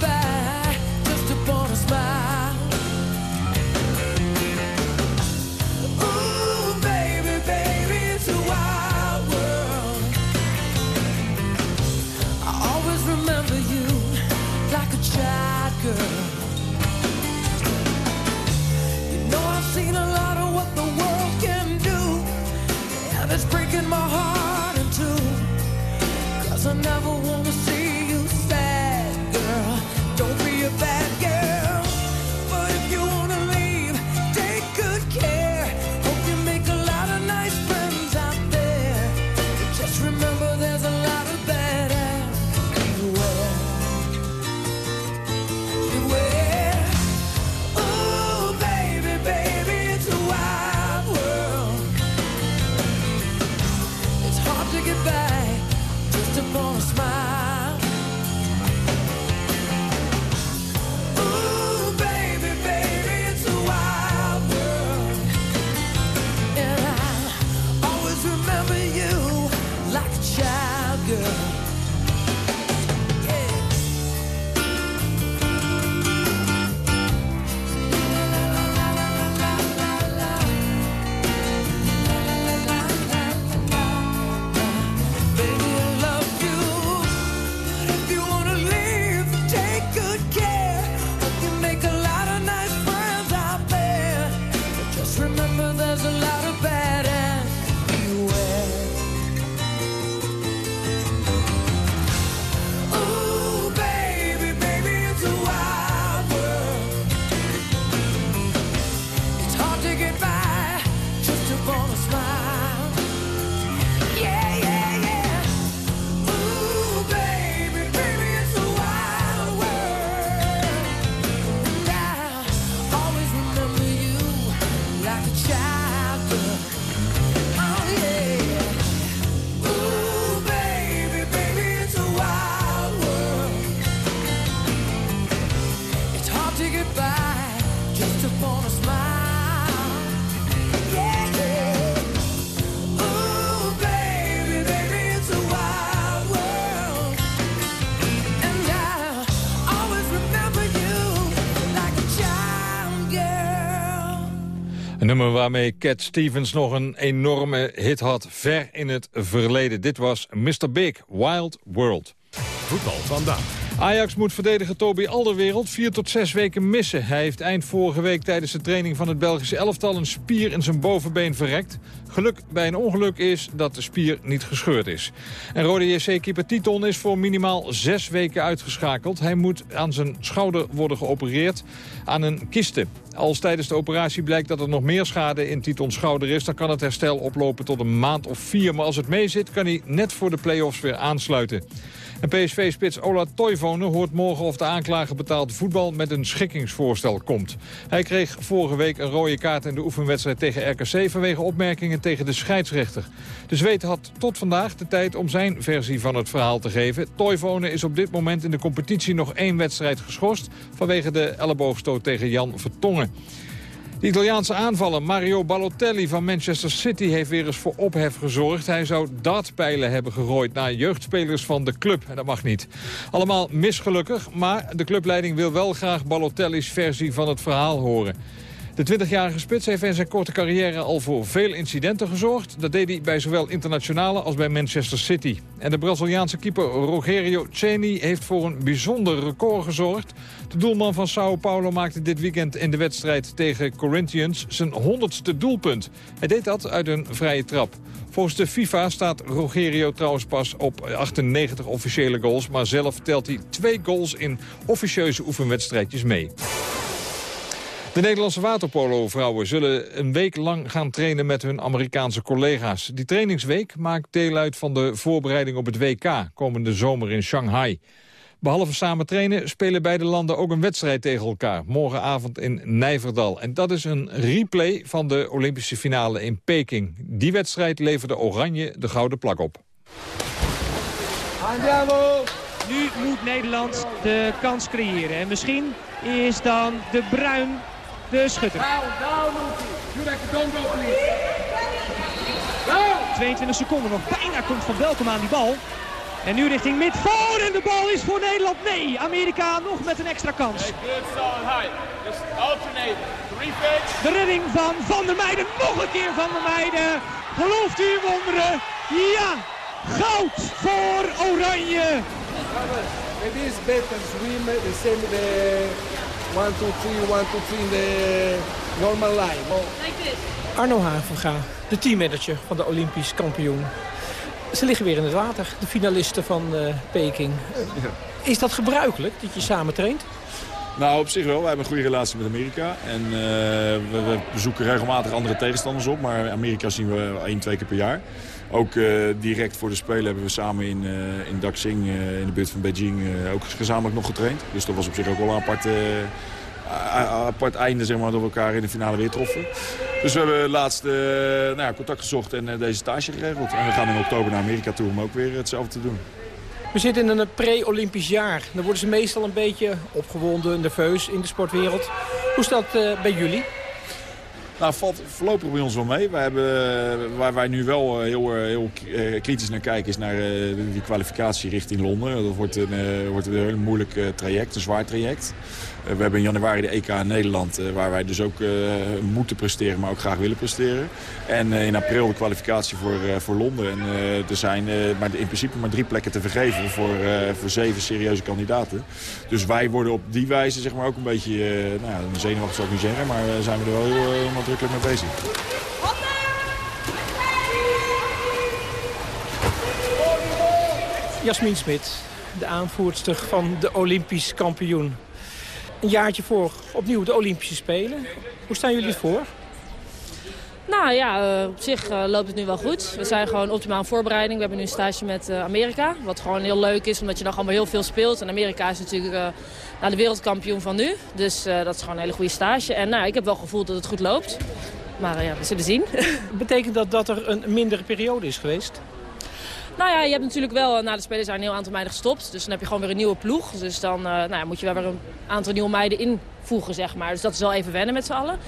back. Nummer waarmee Cat Stevens nog een enorme hit had ver in het verleden. Dit was Mr. Big, Wild World. Voetbal vandaag. Ajax moet verdediger Toby Alderwereld vier tot zes weken missen. Hij heeft eind vorige week tijdens de training van het Belgische elftal... een spier in zijn bovenbeen verrekt. Geluk bij een ongeluk is dat de spier niet gescheurd is. En Rode JC-keeper Titon is voor minimaal zes weken uitgeschakeld. Hij moet aan zijn schouder worden geopereerd aan een kiste. Als tijdens de operatie blijkt dat er nog meer schade in Titons schouder is... dan kan het herstel oplopen tot een maand of vier. Maar als het meezit kan hij net voor de play-offs weer aansluiten. En PSV-spits Ola Toivonen hoort morgen of de aanklager betaald voetbal met een schikkingsvoorstel komt. Hij kreeg vorige week een rode kaart in de oefenwedstrijd tegen RKC vanwege opmerkingen tegen de scheidsrechter. De Zweed had tot vandaag de tijd om zijn versie van het verhaal te geven. Toivonen is op dit moment in de competitie nog één wedstrijd geschorst vanwege de elleboogstoot tegen Jan Vertongen. De Italiaanse aanvaller Mario Balotelli van Manchester City heeft weer eens voor ophef gezorgd. Hij zou dartpijlen hebben gegooid naar jeugdspelers van de club. En dat mag niet. Allemaal misgelukkig, maar de clubleiding wil wel graag Balotelli's versie van het verhaal horen. De 20-jarige spits heeft in zijn korte carrière al voor veel incidenten gezorgd. Dat deed hij bij zowel internationale als bij Manchester City. En de Braziliaanse keeper Rogerio Ceni heeft voor een bijzonder record gezorgd. De doelman van Sao Paulo maakte dit weekend in de wedstrijd tegen Corinthians zijn honderdste doelpunt. Hij deed dat uit een vrije trap. Volgens de FIFA staat Rogerio trouwens pas op 98 officiële goals... maar zelf telt hij twee goals in officieuze oefenwedstrijdjes mee. De Nederlandse waterpolo-vrouwen zullen een week lang gaan trainen met hun Amerikaanse collega's. Die trainingsweek maakt deel uit van de voorbereiding op het WK, komende zomer in Shanghai. Behalve samen trainen spelen beide landen ook een wedstrijd tegen elkaar. Morgenavond in Nijverdal. En dat is een replay van de Olympische finale in Peking. Die wedstrijd leverde Oranje de gouden plak op. Andiamo! Nu moet Nederland de kans creëren. En misschien is dan de Bruin de schutter. 22 seconden nog. Bijna komt Van Welkom aan die bal. En nu richting midvoor en de bal is voor Nederland. Nee, Amerika nog met een extra kans. De redding van Van der Meijden. Nog een keer Van der Meijden. Gelooft u in wonderen? Ja, goud voor Oranje. Maybe it's better swim the same the one, two, three, one, two, three in the normal line. Arno Havenga, de teammanager van de Olympisch kampioen. Ze liggen weer in het water, de finalisten van uh, Peking. Is dat gebruikelijk, dat je samen traint? Nou, op zich wel. We hebben een goede relatie met Amerika. En uh, we, we, bezoeken regelmatig andere tegenstanders op. Maar Amerika zien we één, twee keer per jaar. Ook uh, direct voor de Spelen hebben we samen in, uh, in Daxing, uh, in de buurt van Beijing, ook gezamenlijk nog getraind. Dus dat was op zich ook wel een apart, apart einde zeg maar, dat we elkaar in de finale weer troffen. Dus we hebben laatst nou ja, contact gezocht en deze stage geregeld. En we gaan in oktober naar Amerika toe om ook weer hetzelfde te doen. We zitten in een pre-Olympisch jaar. Dan worden ze meestal een beetje opgewonden, nerveus in de sportwereld. Hoe staat dat bij jullie? Nou, valt voorlopig bij ons wel mee. Wij hebben, waar wij nu wel heel, heel kritisch naar kijken is naar die kwalificatie richting Londen. Dat wordt een, wordt een heel moeilijk traject, een zwaar traject. We hebben in januari de EK in Nederland, waar wij dus ook moeten presteren, maar ook graag willen presteren. En in april de kwalificatie voor, voor Londen. En er zijn maar in principe maar drie plekken te vergeven voor, voor zeven serieuze kandidaten. Dus wij worden op die wijze zeg maar, ook een beetje, nou ja, zenuwachtig zou ik niet zeggen, maar zijn we er wel heel, heel nadrukkelijk mee bezig. Jasmin Smit, de aanvoerster van de Olympisch kampioen. Een jaartje voor opnieuw de Olympische Spelen. Hoe staan jullie voor? Nou ja, uh, op zich uh, loopt het nu wel goed. We zijn gewoon optimaal in voorbereiding. We hebben nu een stage met uh, Amerika. Wat gewoon heel leuk is, omdat je dan allemaal heel veel speelt. En Amerika is natuurlijk nou, de wereldkampioen van nu. Dus dat is gewoon een hele goede stage. En nou, ik heb wel gevoeld dat het goed loopt. Maar ja, we zullen zien. Betekent dat dat er een mindere periode is geweest? Nou ja, je hebt natuurlijk wel, na de Spelen zijn een heel aantal meiden gestopt. Dus dan heb je gewoon weer een nieuwe ploeg. Dus dan nou ja, moet je wel weer een aantal nieuwe meiden invoegen, zeg maar. Dus dat is wel even wennen met z'n allen.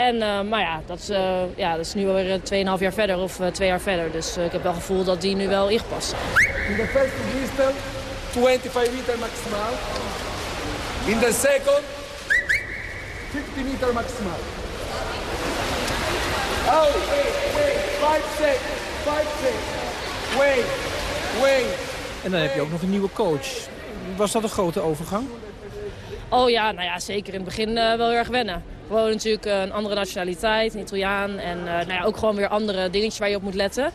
En, uh, maar ja dat, is, uh, ja, dat is nu alweer 2,5 jaar verder of uh, twee jaar verder. Dus ik heb wel het gevoel dat die nu wel ingepast. In the first distance, 25 meter maximaal. In the second, 50 meter maximaal. Oh, wait, wait, five, six, five, six. Wait, wait. En dan heb je ook nog een nieuwe coach. Was dat een grote overgang? Oh ja, nou ja, zeker in het begin uh, wel heel erg wennen. Gewoon natuurlijk uh, een andere nationaliteit, een Italiaan. En uh, nou ja, ook gewoon weer andere dingetjes waar je op moet letten.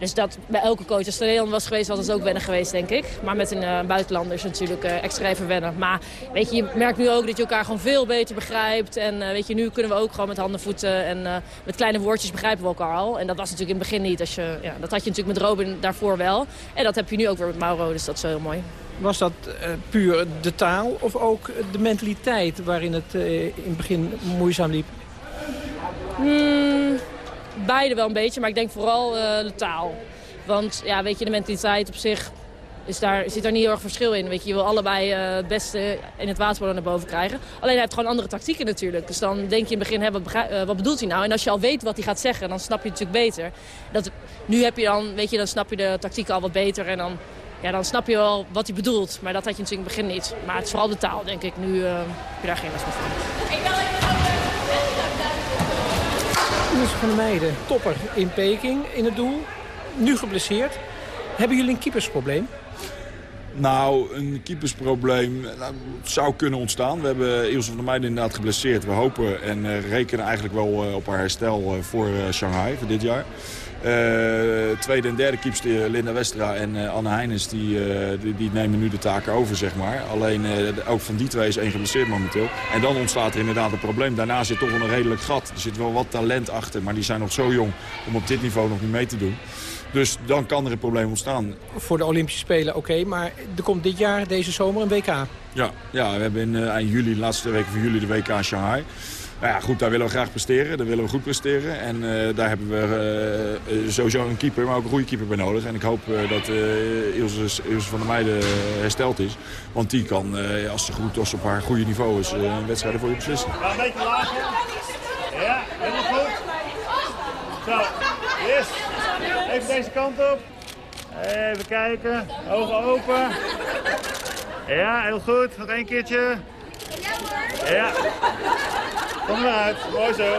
Dus dat bij elke coach, als het Nederland was geweest, was het ook wennen geweest, denk ik. Maar met een uh, buitenlander is het natuurlijk uh, extra even wennen. Maar weet je, je merkt nu ook dat je elkaar gewoon veel beter begrijpt. En uh, weet je, nu kunnen we ook gewoon met handen, voeten en met kleine woordjes begrijpen we elkaar al. En dat was natuurlijk in het begin niet. Als je, ja, dat had je natuurlijk met Robin daarvoor wel. En dat heb je nu ook weer met Mauro, dus dat is heel mooi. Was dat puur de taal of ook de mentaliteit waarin het in het begin moeizaam liep? Hmm, beide wel een beetje, maar ik denk vooral uh, de taal. Want ja, weet je, de mentaliteit op zich is daar, zit daar niet heel erg verschil in. Weet je, je wil allebei uh, het beste in het waterpolo naar boven krijgen. Alleen hij heeft gewoon andere tactieken natuurlijk. Dus dan denk je in het begin, hè, wat, uh, wat bedoelt hij nou? En als je al weet wat hij gaat zeggen, dan snap je het natuurlijk beter. Dat, nu heb je dan, weet je, dan snap je de tactieken al wat beter en dan... Ja, dan snap je wel wat hij bedoelt. Maar dat had je natuurlijk in het begin niet. Maar het is vooral de taal, denk ik. Nu uh, heb je daar geen last van. Ilse van der Meijden, topper in Peking in het doel. Nu geblesseerd. Hebben jullie een keepersprobleem? Nou, een keepersprobleem nou, zou kunnen ontstaan. We hebben Ilse van der Meijden inderdaad geblesseerd. We hopen en uh, rekenen eigenlijk wel uh, op haar herstel uh, voor Shanghai, voor dit jaar. Tweede en derde keepster Linda Westra en Anne Heijnens die, die, die, nemen nu de taken over, zeg maar. Alleen ook van die twee is één geblesseerd momenteel. En dan ontstaat er inderdaad een probleem. Daarna zit toch wel een redelijk gat. Er zit wel wat talent achter, maar die zijn nog zo jong om op dit niveau nog niet mee te doen. Dus dan kan er een probleem ontstaan. Voor de Olympische Spelen oké, okay, maar er komt dit jaar, deze zomer, een WK. Ja, ja we hebben in eind juli, de laatste weken van juli, de WK in Shanghai. Nou ja, goed, daar willen we graag presteren. Daar willen we goed presteren. En uh, daar hebben we uh, sowieso een keeper, maar ook een goede keeper bij nodig. En ik hoop dat Ilse, Ilse van der Meijden hersteld is. Want die kan, als ze goed als op haar goede niveau is, een wedstrijd voor je beslissen. Ja, een beetje lager. Ja, helemaal goed. Zo, yes. Even deze kant op. Even kijken. Ogen open. Ja, heel goed. Nog één keertje. Ja. Kom eruit. Mooi zo.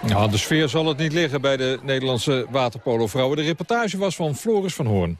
Nou, de sfeer zal het niet liggen bij de Nederlandse waterpolo-vrouwen. De reportage was van Floris van Hoorn.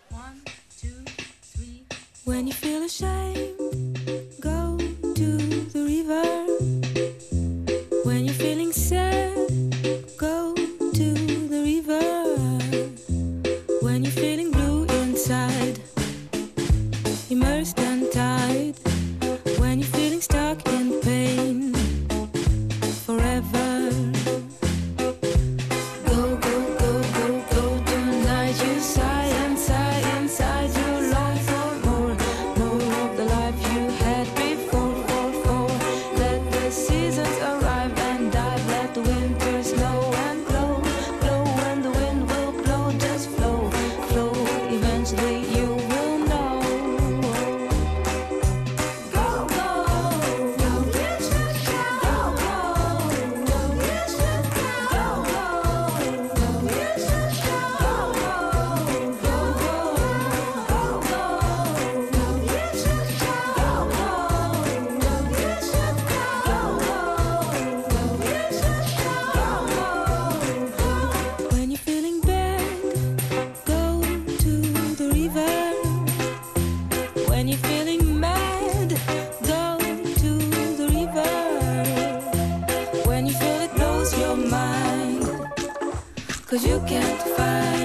Cause you can't find.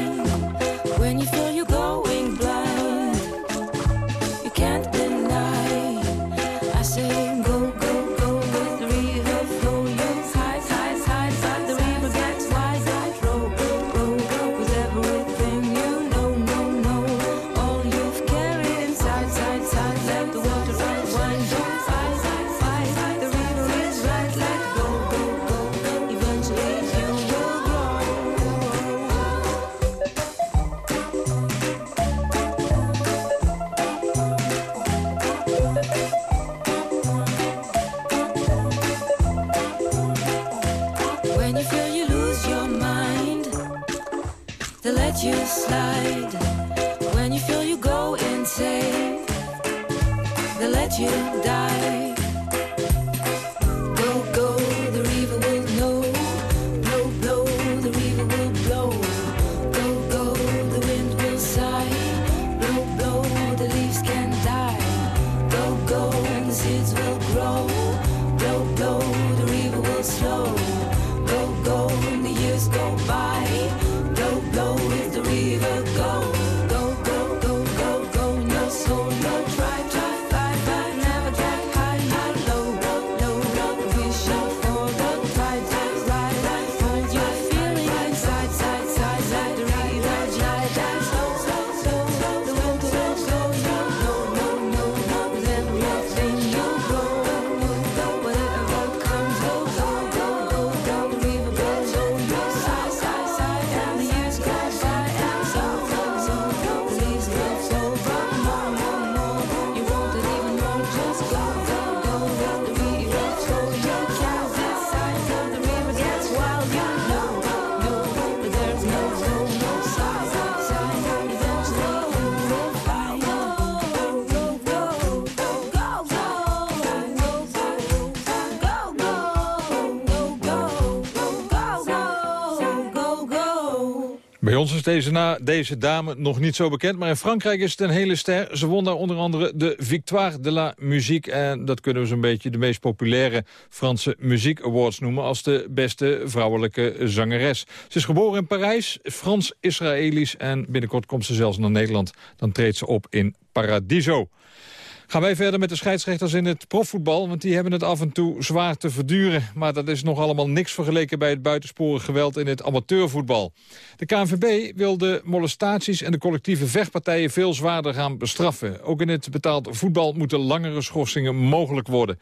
Ons is deze, na, deze dame nog niet zo bekend, maar in Frankrijk is het een hele ster. Ze won daar onder andere de Victoire de la Musique. En dat kunnen we zo'n beetje de meest populaire Franse Muziek Awards noemen... als de beste vrouwelijke zangeres. Ze is geboren in Parijs, Frans-Israëlisch... en binnenkort komt ze zelfs naar Nederland. Dan treedt ze op in Paradiso. Gaan wij verder met de scheidsrechters in het profvoetbal... want die hebben het af en toe zwaar te verduren. Maar dat is nog allemaal niks vergeleken bij het buitensporig geweld in het amateurvoetbal. De KNVB wil de molestaties en de collectieve vechtpartijen veel zwaarder gaan bestraffen. Ook in het betaald voetbal moeten langere schorsingen mogelijk worden.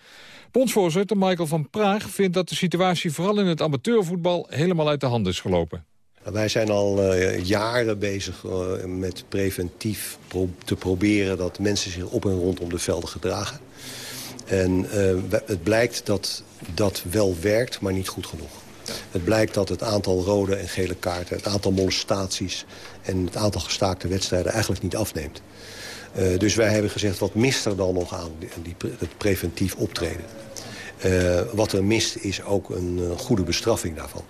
Bondsvoorzitter Michael van Praag vindt dat de situatie vooral in het amateurvoetbal helemaal uit de hand is gelopen. Wij zijn al uh, jaren bezig uh, met preventief te proberen... dat mensen zich op en rondom de velden gedragen. En uh, het blijkt dat dat wel werkt, maar niet goed genoeg. Het blijkt dat het aantal rode en gele kaarten, het aantal molestaties... en het aantal gestaakte wedstrijden eigenlijk niet afneemt. Dus wij hebben gezegd, wat mist er dan nog aan die, het preventief optreden? Wat er mist is ook een goede bestraffing daarvan.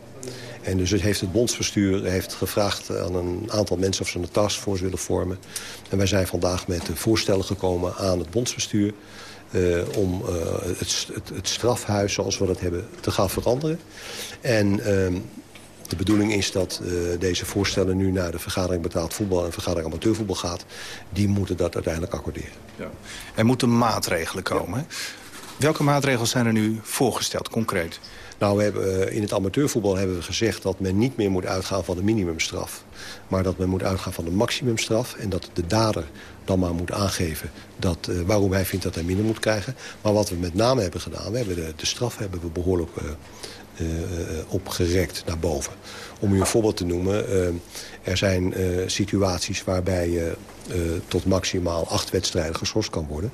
En dus heeft het bondsbestuur heeft gevraagd aan een aantal mensen... of ze een taskforce willen vormen. En wij zijn vandaag met voorstellen gekomen aan het bondsbestuur... Uh, om uh, het, het, het, strafhuis zoals we dat hebben te gaan veranderen. En uh, de bedoeling is dat uh, deze voorstellen nu naar de vergadering betaald voetbal... en vergadering amateurvoetbal gaat. Die moeten dat uiteindelijk accorderen. Ja. Er moeten maatregelen komen. Ja. Welke maatregelen zijn er nu voorgesteld, concreet? Nou, we hebben, in het amateurvoetbal hebben we gezegd dat men niet meer moet uitgaan van de minimumstraf. Maar dat men moet uitgaan van de maximumstraf. En dat de dader dan maar moet aangeven dat, uh, waarom hij vindt dat hij minder moet krijgen. Maar wat we met name hebben gedaan, we hebben de, de straf hebben we behoorlijk uh, opgerekt naar boven. Om u een voorbeeld te noemen, er zijn situaties waarbij je tot maximaal acht wedstrijden geschorst kan worden.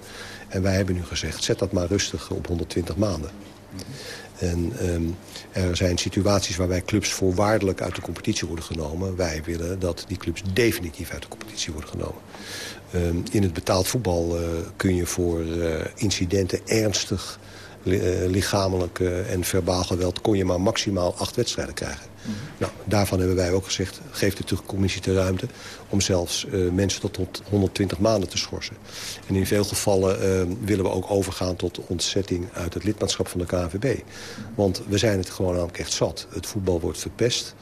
En wij hebben nu gezegd, zet dat maar rustig op 120 maanden. En um, er zijn situaties waarbij clubs voorwaardelijk uit de competitie worden genomen. Wij willen dat die clubs definitief uit de competitie worden genomen. Um, in het betaald voetbal uh, kun je voor uh, incidenten ernstig lichamelijk en verbaal geweld... kon je maar maximaal acht wedstrijden krijgen. Mm -hmm. Nou, daarvan hebben wij ook gezegd, geeft de commissie de ruimte... om zelfs uh, mensen tot, tot 120 maanden te schorsen. En in veel gevallen uh, willen we ook overgaan tot ontzetting... uit het lidmaatschap van de KNVB. Want we zijn het gewoon namelijk echt zat. Het voetbal wordt verpest.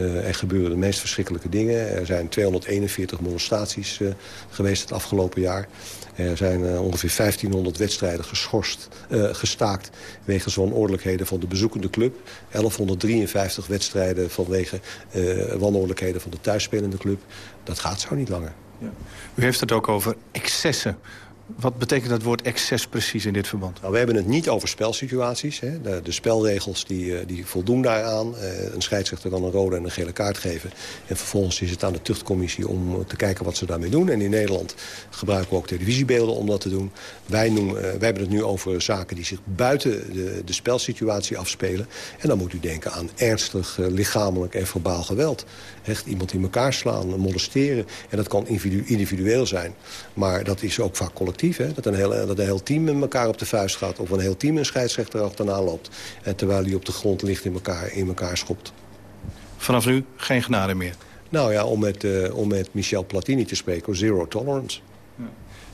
Uh, er gebeuren de meest verschrikkelijke dingen. Er zijn 241 molestaties uh, geweest het afgelopen jaar. Er zijn uh, ongeveer 1500 wedstrijden geschorst, gestaakt... wegens wanordelijkheden van de bezoekende club. 1153 wedstrijden vanwege wanordelijkheden van de thuisspelende club. Dat gaat zo niet langer. Ja. U heeft het ook over excessen. Wat betekent dat woord excess precies in dit verband? Nou, we hebben het niet over spelsituaties. Hè. De, de, spelregels die, die voldoen daaraan. Uh, een scheidsrechter kan een rode en een gele kaart geven. En vervolgens is het aan de tuchtcommissie om te kijken wat ze daarmee doen. En in Nederland gebruiken we ook televisiebeelden om dat te doen. Wij, noemen, uh, wij hebben het nu over zaken die zich buiten de, de spelsituatie afspelen. En dan moet u denken aan ernstig lichamelijk en verbaal geweld. Echt iemand in elkaar slaan, molesteren. En dat kan individu individueel zijn. Maar dat is ook vaak collectief. Hè? Dat, een heel, dat een heel team met elkaar op de vuist gaat. Of een heel team een scheidsrechter achterna loopt. En terwijl hij op de grond ligt in elkaar, in elkaar schopt. Vanaf nu geen genade meer? Nou ja, om met, uh, om met Michel Platini te spreken. Zero tolerance. Ja.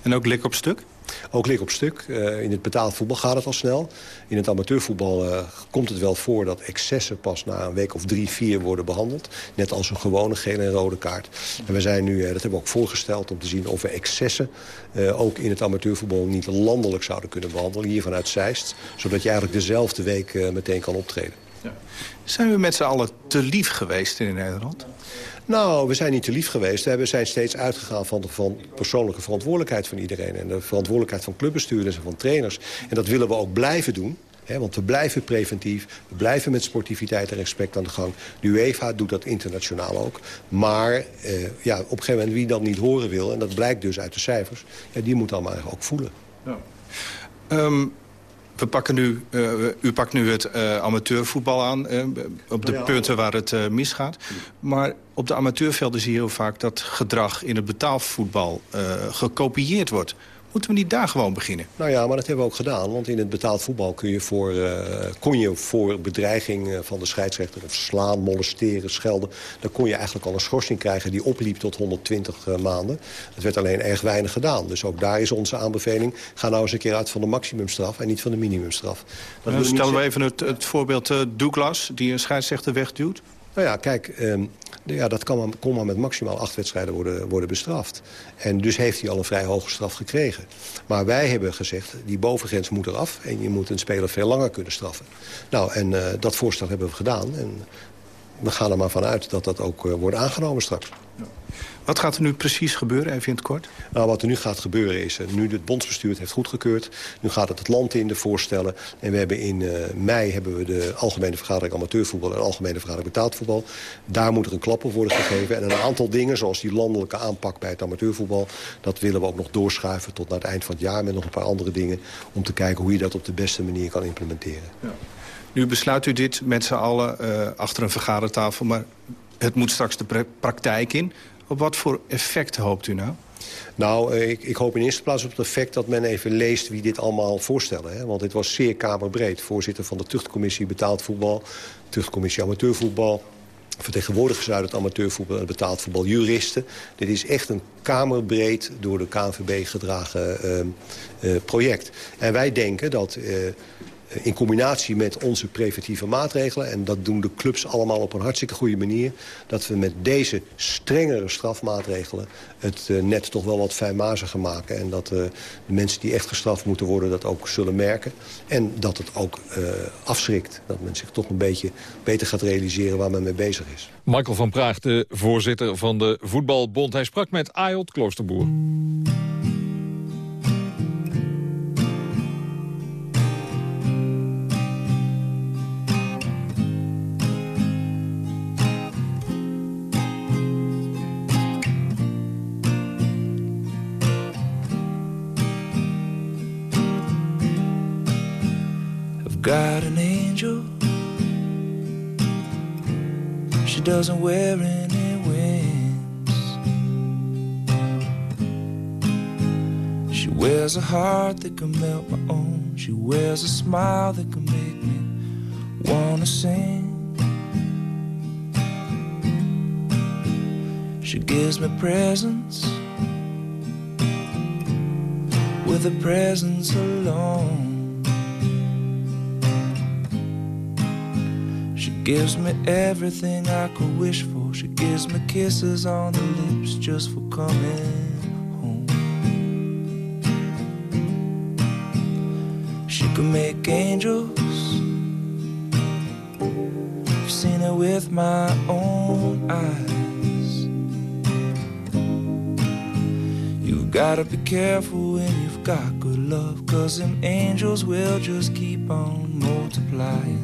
En ook lik op stuk? Ook lik op stuk. Uh, in het betaald voetbal gaat het al snel. In het amateurvoetbal uh, komt het wel voor dat excessen pas na een week of drie, vier worden behandeld. Net als een gewone gele en rode kaart. En we zijn nu, uh, dat hebben we ook voorgesteld om te zien of we excessen ook in het amateurvoetbal niet landelijk zouden kunnen behandelen. Hier vanuit Zeist. Zodat je eigenlijk dezelfde week meteen kan optreden. Ja. Zijn we met z'n allen te lief geweest in Nederland? Nou, we zijn niet te lief geweest. We zijn steeds uitgegaan van de van persoonlijke verantwoordelijkheid van iedereen. En de verantwoordelijkheid van clubbestuurders en van trainers. En dat willen we ook blijven doen. Want we blijven preventief, we blijven met sportiviteit en respect aan de gang. De UEFA doet dat internationaal ook. Maar eh, ja, op een gegeven moment wie dat niet horen wil... en dat blijkt dus uit de cijfers, ja, die moet dan maar ook voelen. Ja. Um, we pakken nu, uh, u pakt nu het uh, amateurvoetbal aan, uh, op de ja, punten waar het misgaat. Maar op de amateurvelden zie je heel vaak dat gedrag in het betaalvoetbal gekopieerd wordt. Moeten we niet daar gewoon beginnen? Nou ja, maar dat hebben we ook gedaan. Want in het betaald voetbal kun je voor, uh, kon je voor bedreiging eh, van de scheidsrechter... of slaan, molesteren, schelden... dan kon je eigenlijk al een schorsing krijgen die opliep tot 120 uh, maanden. Het werd alleen erg weinig gedaan. Dus ook daar is onze aanbeveling... ga nou eens een keer uit van de maximumstraf en niet van de minimumstraf. Dat dan stellen we even het, het voorbeeld uh, Douglas... die een scheidsrechter wegduwt. Nou ja, kijk, um, ja, dat kan maar, kon maar met maximaal acht wedstrijden worden, worden bestraft. En dus heeft hij al een vrij hoge straf gekregen. Maar wij hebben gezegd, die bovengrens moet eraf... en je moet een speler veel langer kunnen straffen. Nou, en uh, dat voorstel hebben we gedaan. En we gaan er maar vanuit dat dat ook uh, wordt aangenomen straks. Wat gaat er nu precies gebeuren, even in het kort? Nou, wat er nu gaat gebeuren is, uh, nu het bondsbestuur het heeft goedgekeurd... nu gaat het het land in de voorstellen. En we hebben in uh, mei hebben we de Algemene Vergadering Amateurvoetbal... en de Algemene Vergadering Betaaldvoetbal. Daar moet er een klap op worden gegeven. En een aantal dingen, zoals die landelijke aanpak bij het amateurvoetbal... dat willen we ook nog doorschuiven tot naar het eind van het jaar... met nog een paar andere dingen... om te kijken hoe je dat op de beste manier kan implementeren. Ja. Nu besluit u dit met z'n allen uh, achter een vergadertafel... maar het moet straks de pra praktijk in. Op wat voor effect hoopt u nou? Nou, ik, ik, hoop in eerste plaats op het effect dat men even leest wie dit allemaal voorstellen. Hè? Want dit was zeer kamerbreed. Voorzitter van de tuchtcommissie betaald voetbal, tuchtcommissie amateurvoetbal... vertegenwoordigers uit het amateurvoetbal en betaald voetbal, juristen. Dit is echt een kamerbreed door de KNVB gedragen uh, uh, project. En wij denken dat... in combinatie met onze preventieve maatregelen... en dat doen de clubs allemaal op een hartstikke goede manier... dat we met deze strengere strafmaatregelen het uh, net toch wel wat fijnmaziger maken... en dat uh, de mensen die echt gestraft moeten worden dat ook zullen merken. En dat het ook uh, afschrikt. Dat men zich toch een beetje beter gaat realiseren waar men mee bezig is. Michael van Praag, de voorzitter van de Voetbalbond. Hij sprak met Ayot Kloosterboer. Got an angel. She doesn't wear any wings. She wears a heart that can melt my own. She wears a smile that can make me wanna sing. She gives me presents with a presence alone. Gives me everything I could wish for. She gives me kisses on the lips just for coming home. She can make angels. I've seen it with my own eyes. You've gotta be careful when you've got good love, cause them angels will just keep on multiplying.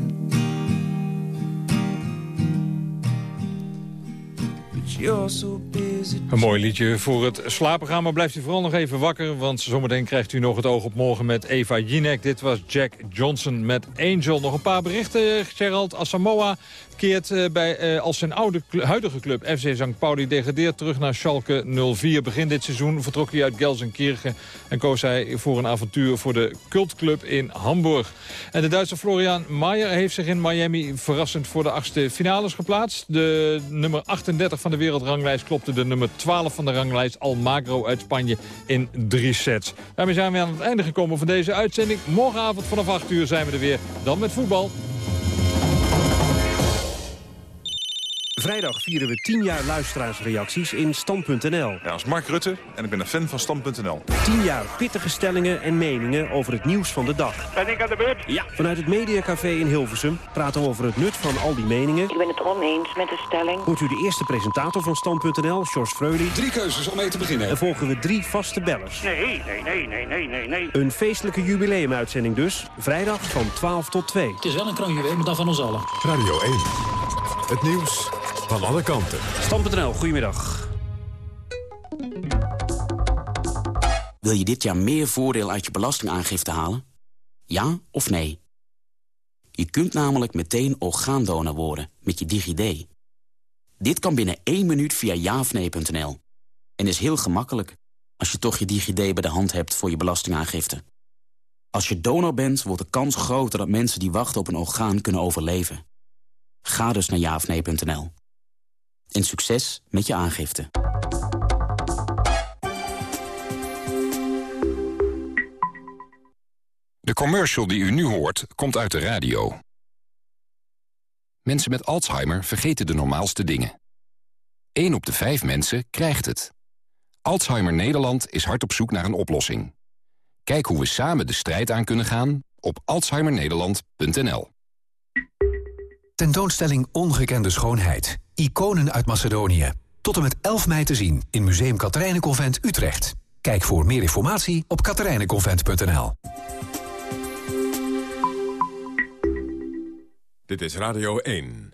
Een mooi liedje voor het slaapprogramma. Blijft u vooral nog even wakker, want zometeen krijgt u nog het oog op morgen met Eva Jinek. Dit was Jack Johnson met Angel. Nog een paar berichten, Gerald Asamoah keert uh, bij, uh, als zijn oude huidige club FC St. Pauli degradeert terug naar Schalke 04. Begin dit seizoen vertrok hij uit Gelsenkirchen en koos hij voor een avontuur voor de cultclub in Hamburg. En de Duitse Florian Mayer heeft zich in Miami verrassend voor de achtste finales geplaatst. De nummer 38 van de wereldranglijst klopte de nummer 12 van de ranglijst Almagro uit Spanje in drie sets. Daarmee zijn we aan het einde gekomen van deze uitzending. Morgenavond vanaf 8 uur zijn we er weer. Dan met voetbal. Vrijdag vieren we 10 jaar luisteraarsreacties in Stand.nl. Ja, als Mark Rutte en ik ben een fan van Stand.nl. 10 jaar pittige stellingen en meningen over het nieuws van de dag. Ben ik aan de beurt? Ja. Vanuit het Mediacafé in Hilversum praten we over het nut van al die meningen. Ik ben het oneens met de stelling. Hoort u de eerste presentator van Stand.nl, George Freudy. Drie keuzes om mee te beginnen. En volgen we drie vaste bellers. Nee, nee, nee, nee, nee, nee, nee. Een feestelijke jubileumuitzending dus. Vrijdag van 12 tot 2. Het is wel een kroonjuweel, maar dan van ons allen. Radio 1. Het nieuws van alle kanten. Stam.nl, goedemiddag. Wil je dit jaar meer voordeel uit je belastingaangifte halen? Ja of nee? Je kunt namelijk meteen orgaandonor worden met je DigiD. Dit kan binnen één minuut via jaofnee.nl. En is heel gemakkelijk. als je toch je DigiD bij de hand hebt voor je belastingaangifte. Als je donor bent, wordt de kans groter dat mensen die wachten op een orgaan kunnen overleven. Ga dus naar jaafnee.nl. En succes met je aangifte. De commercial die u nu hoort, komt uit de radio. Mensen met Alzheimer vergeten de normaalste dingen. 1 op de 5 mensen krijgt het. Alzheimer Nederland is hard op zoek naar een oplossing. Kijk hoe we samen de strijd aan kunnen gaan op alzheimernederland.nl. Tentoonstelling Ongekende Schoonheid. Iconen uit Macedonië. Tot en met 11 mei te zien in Museum Katerijnenconvent Utrecht. Kijk voor meer informatie op katerijnenconvent.nl. Dit is Radio 1.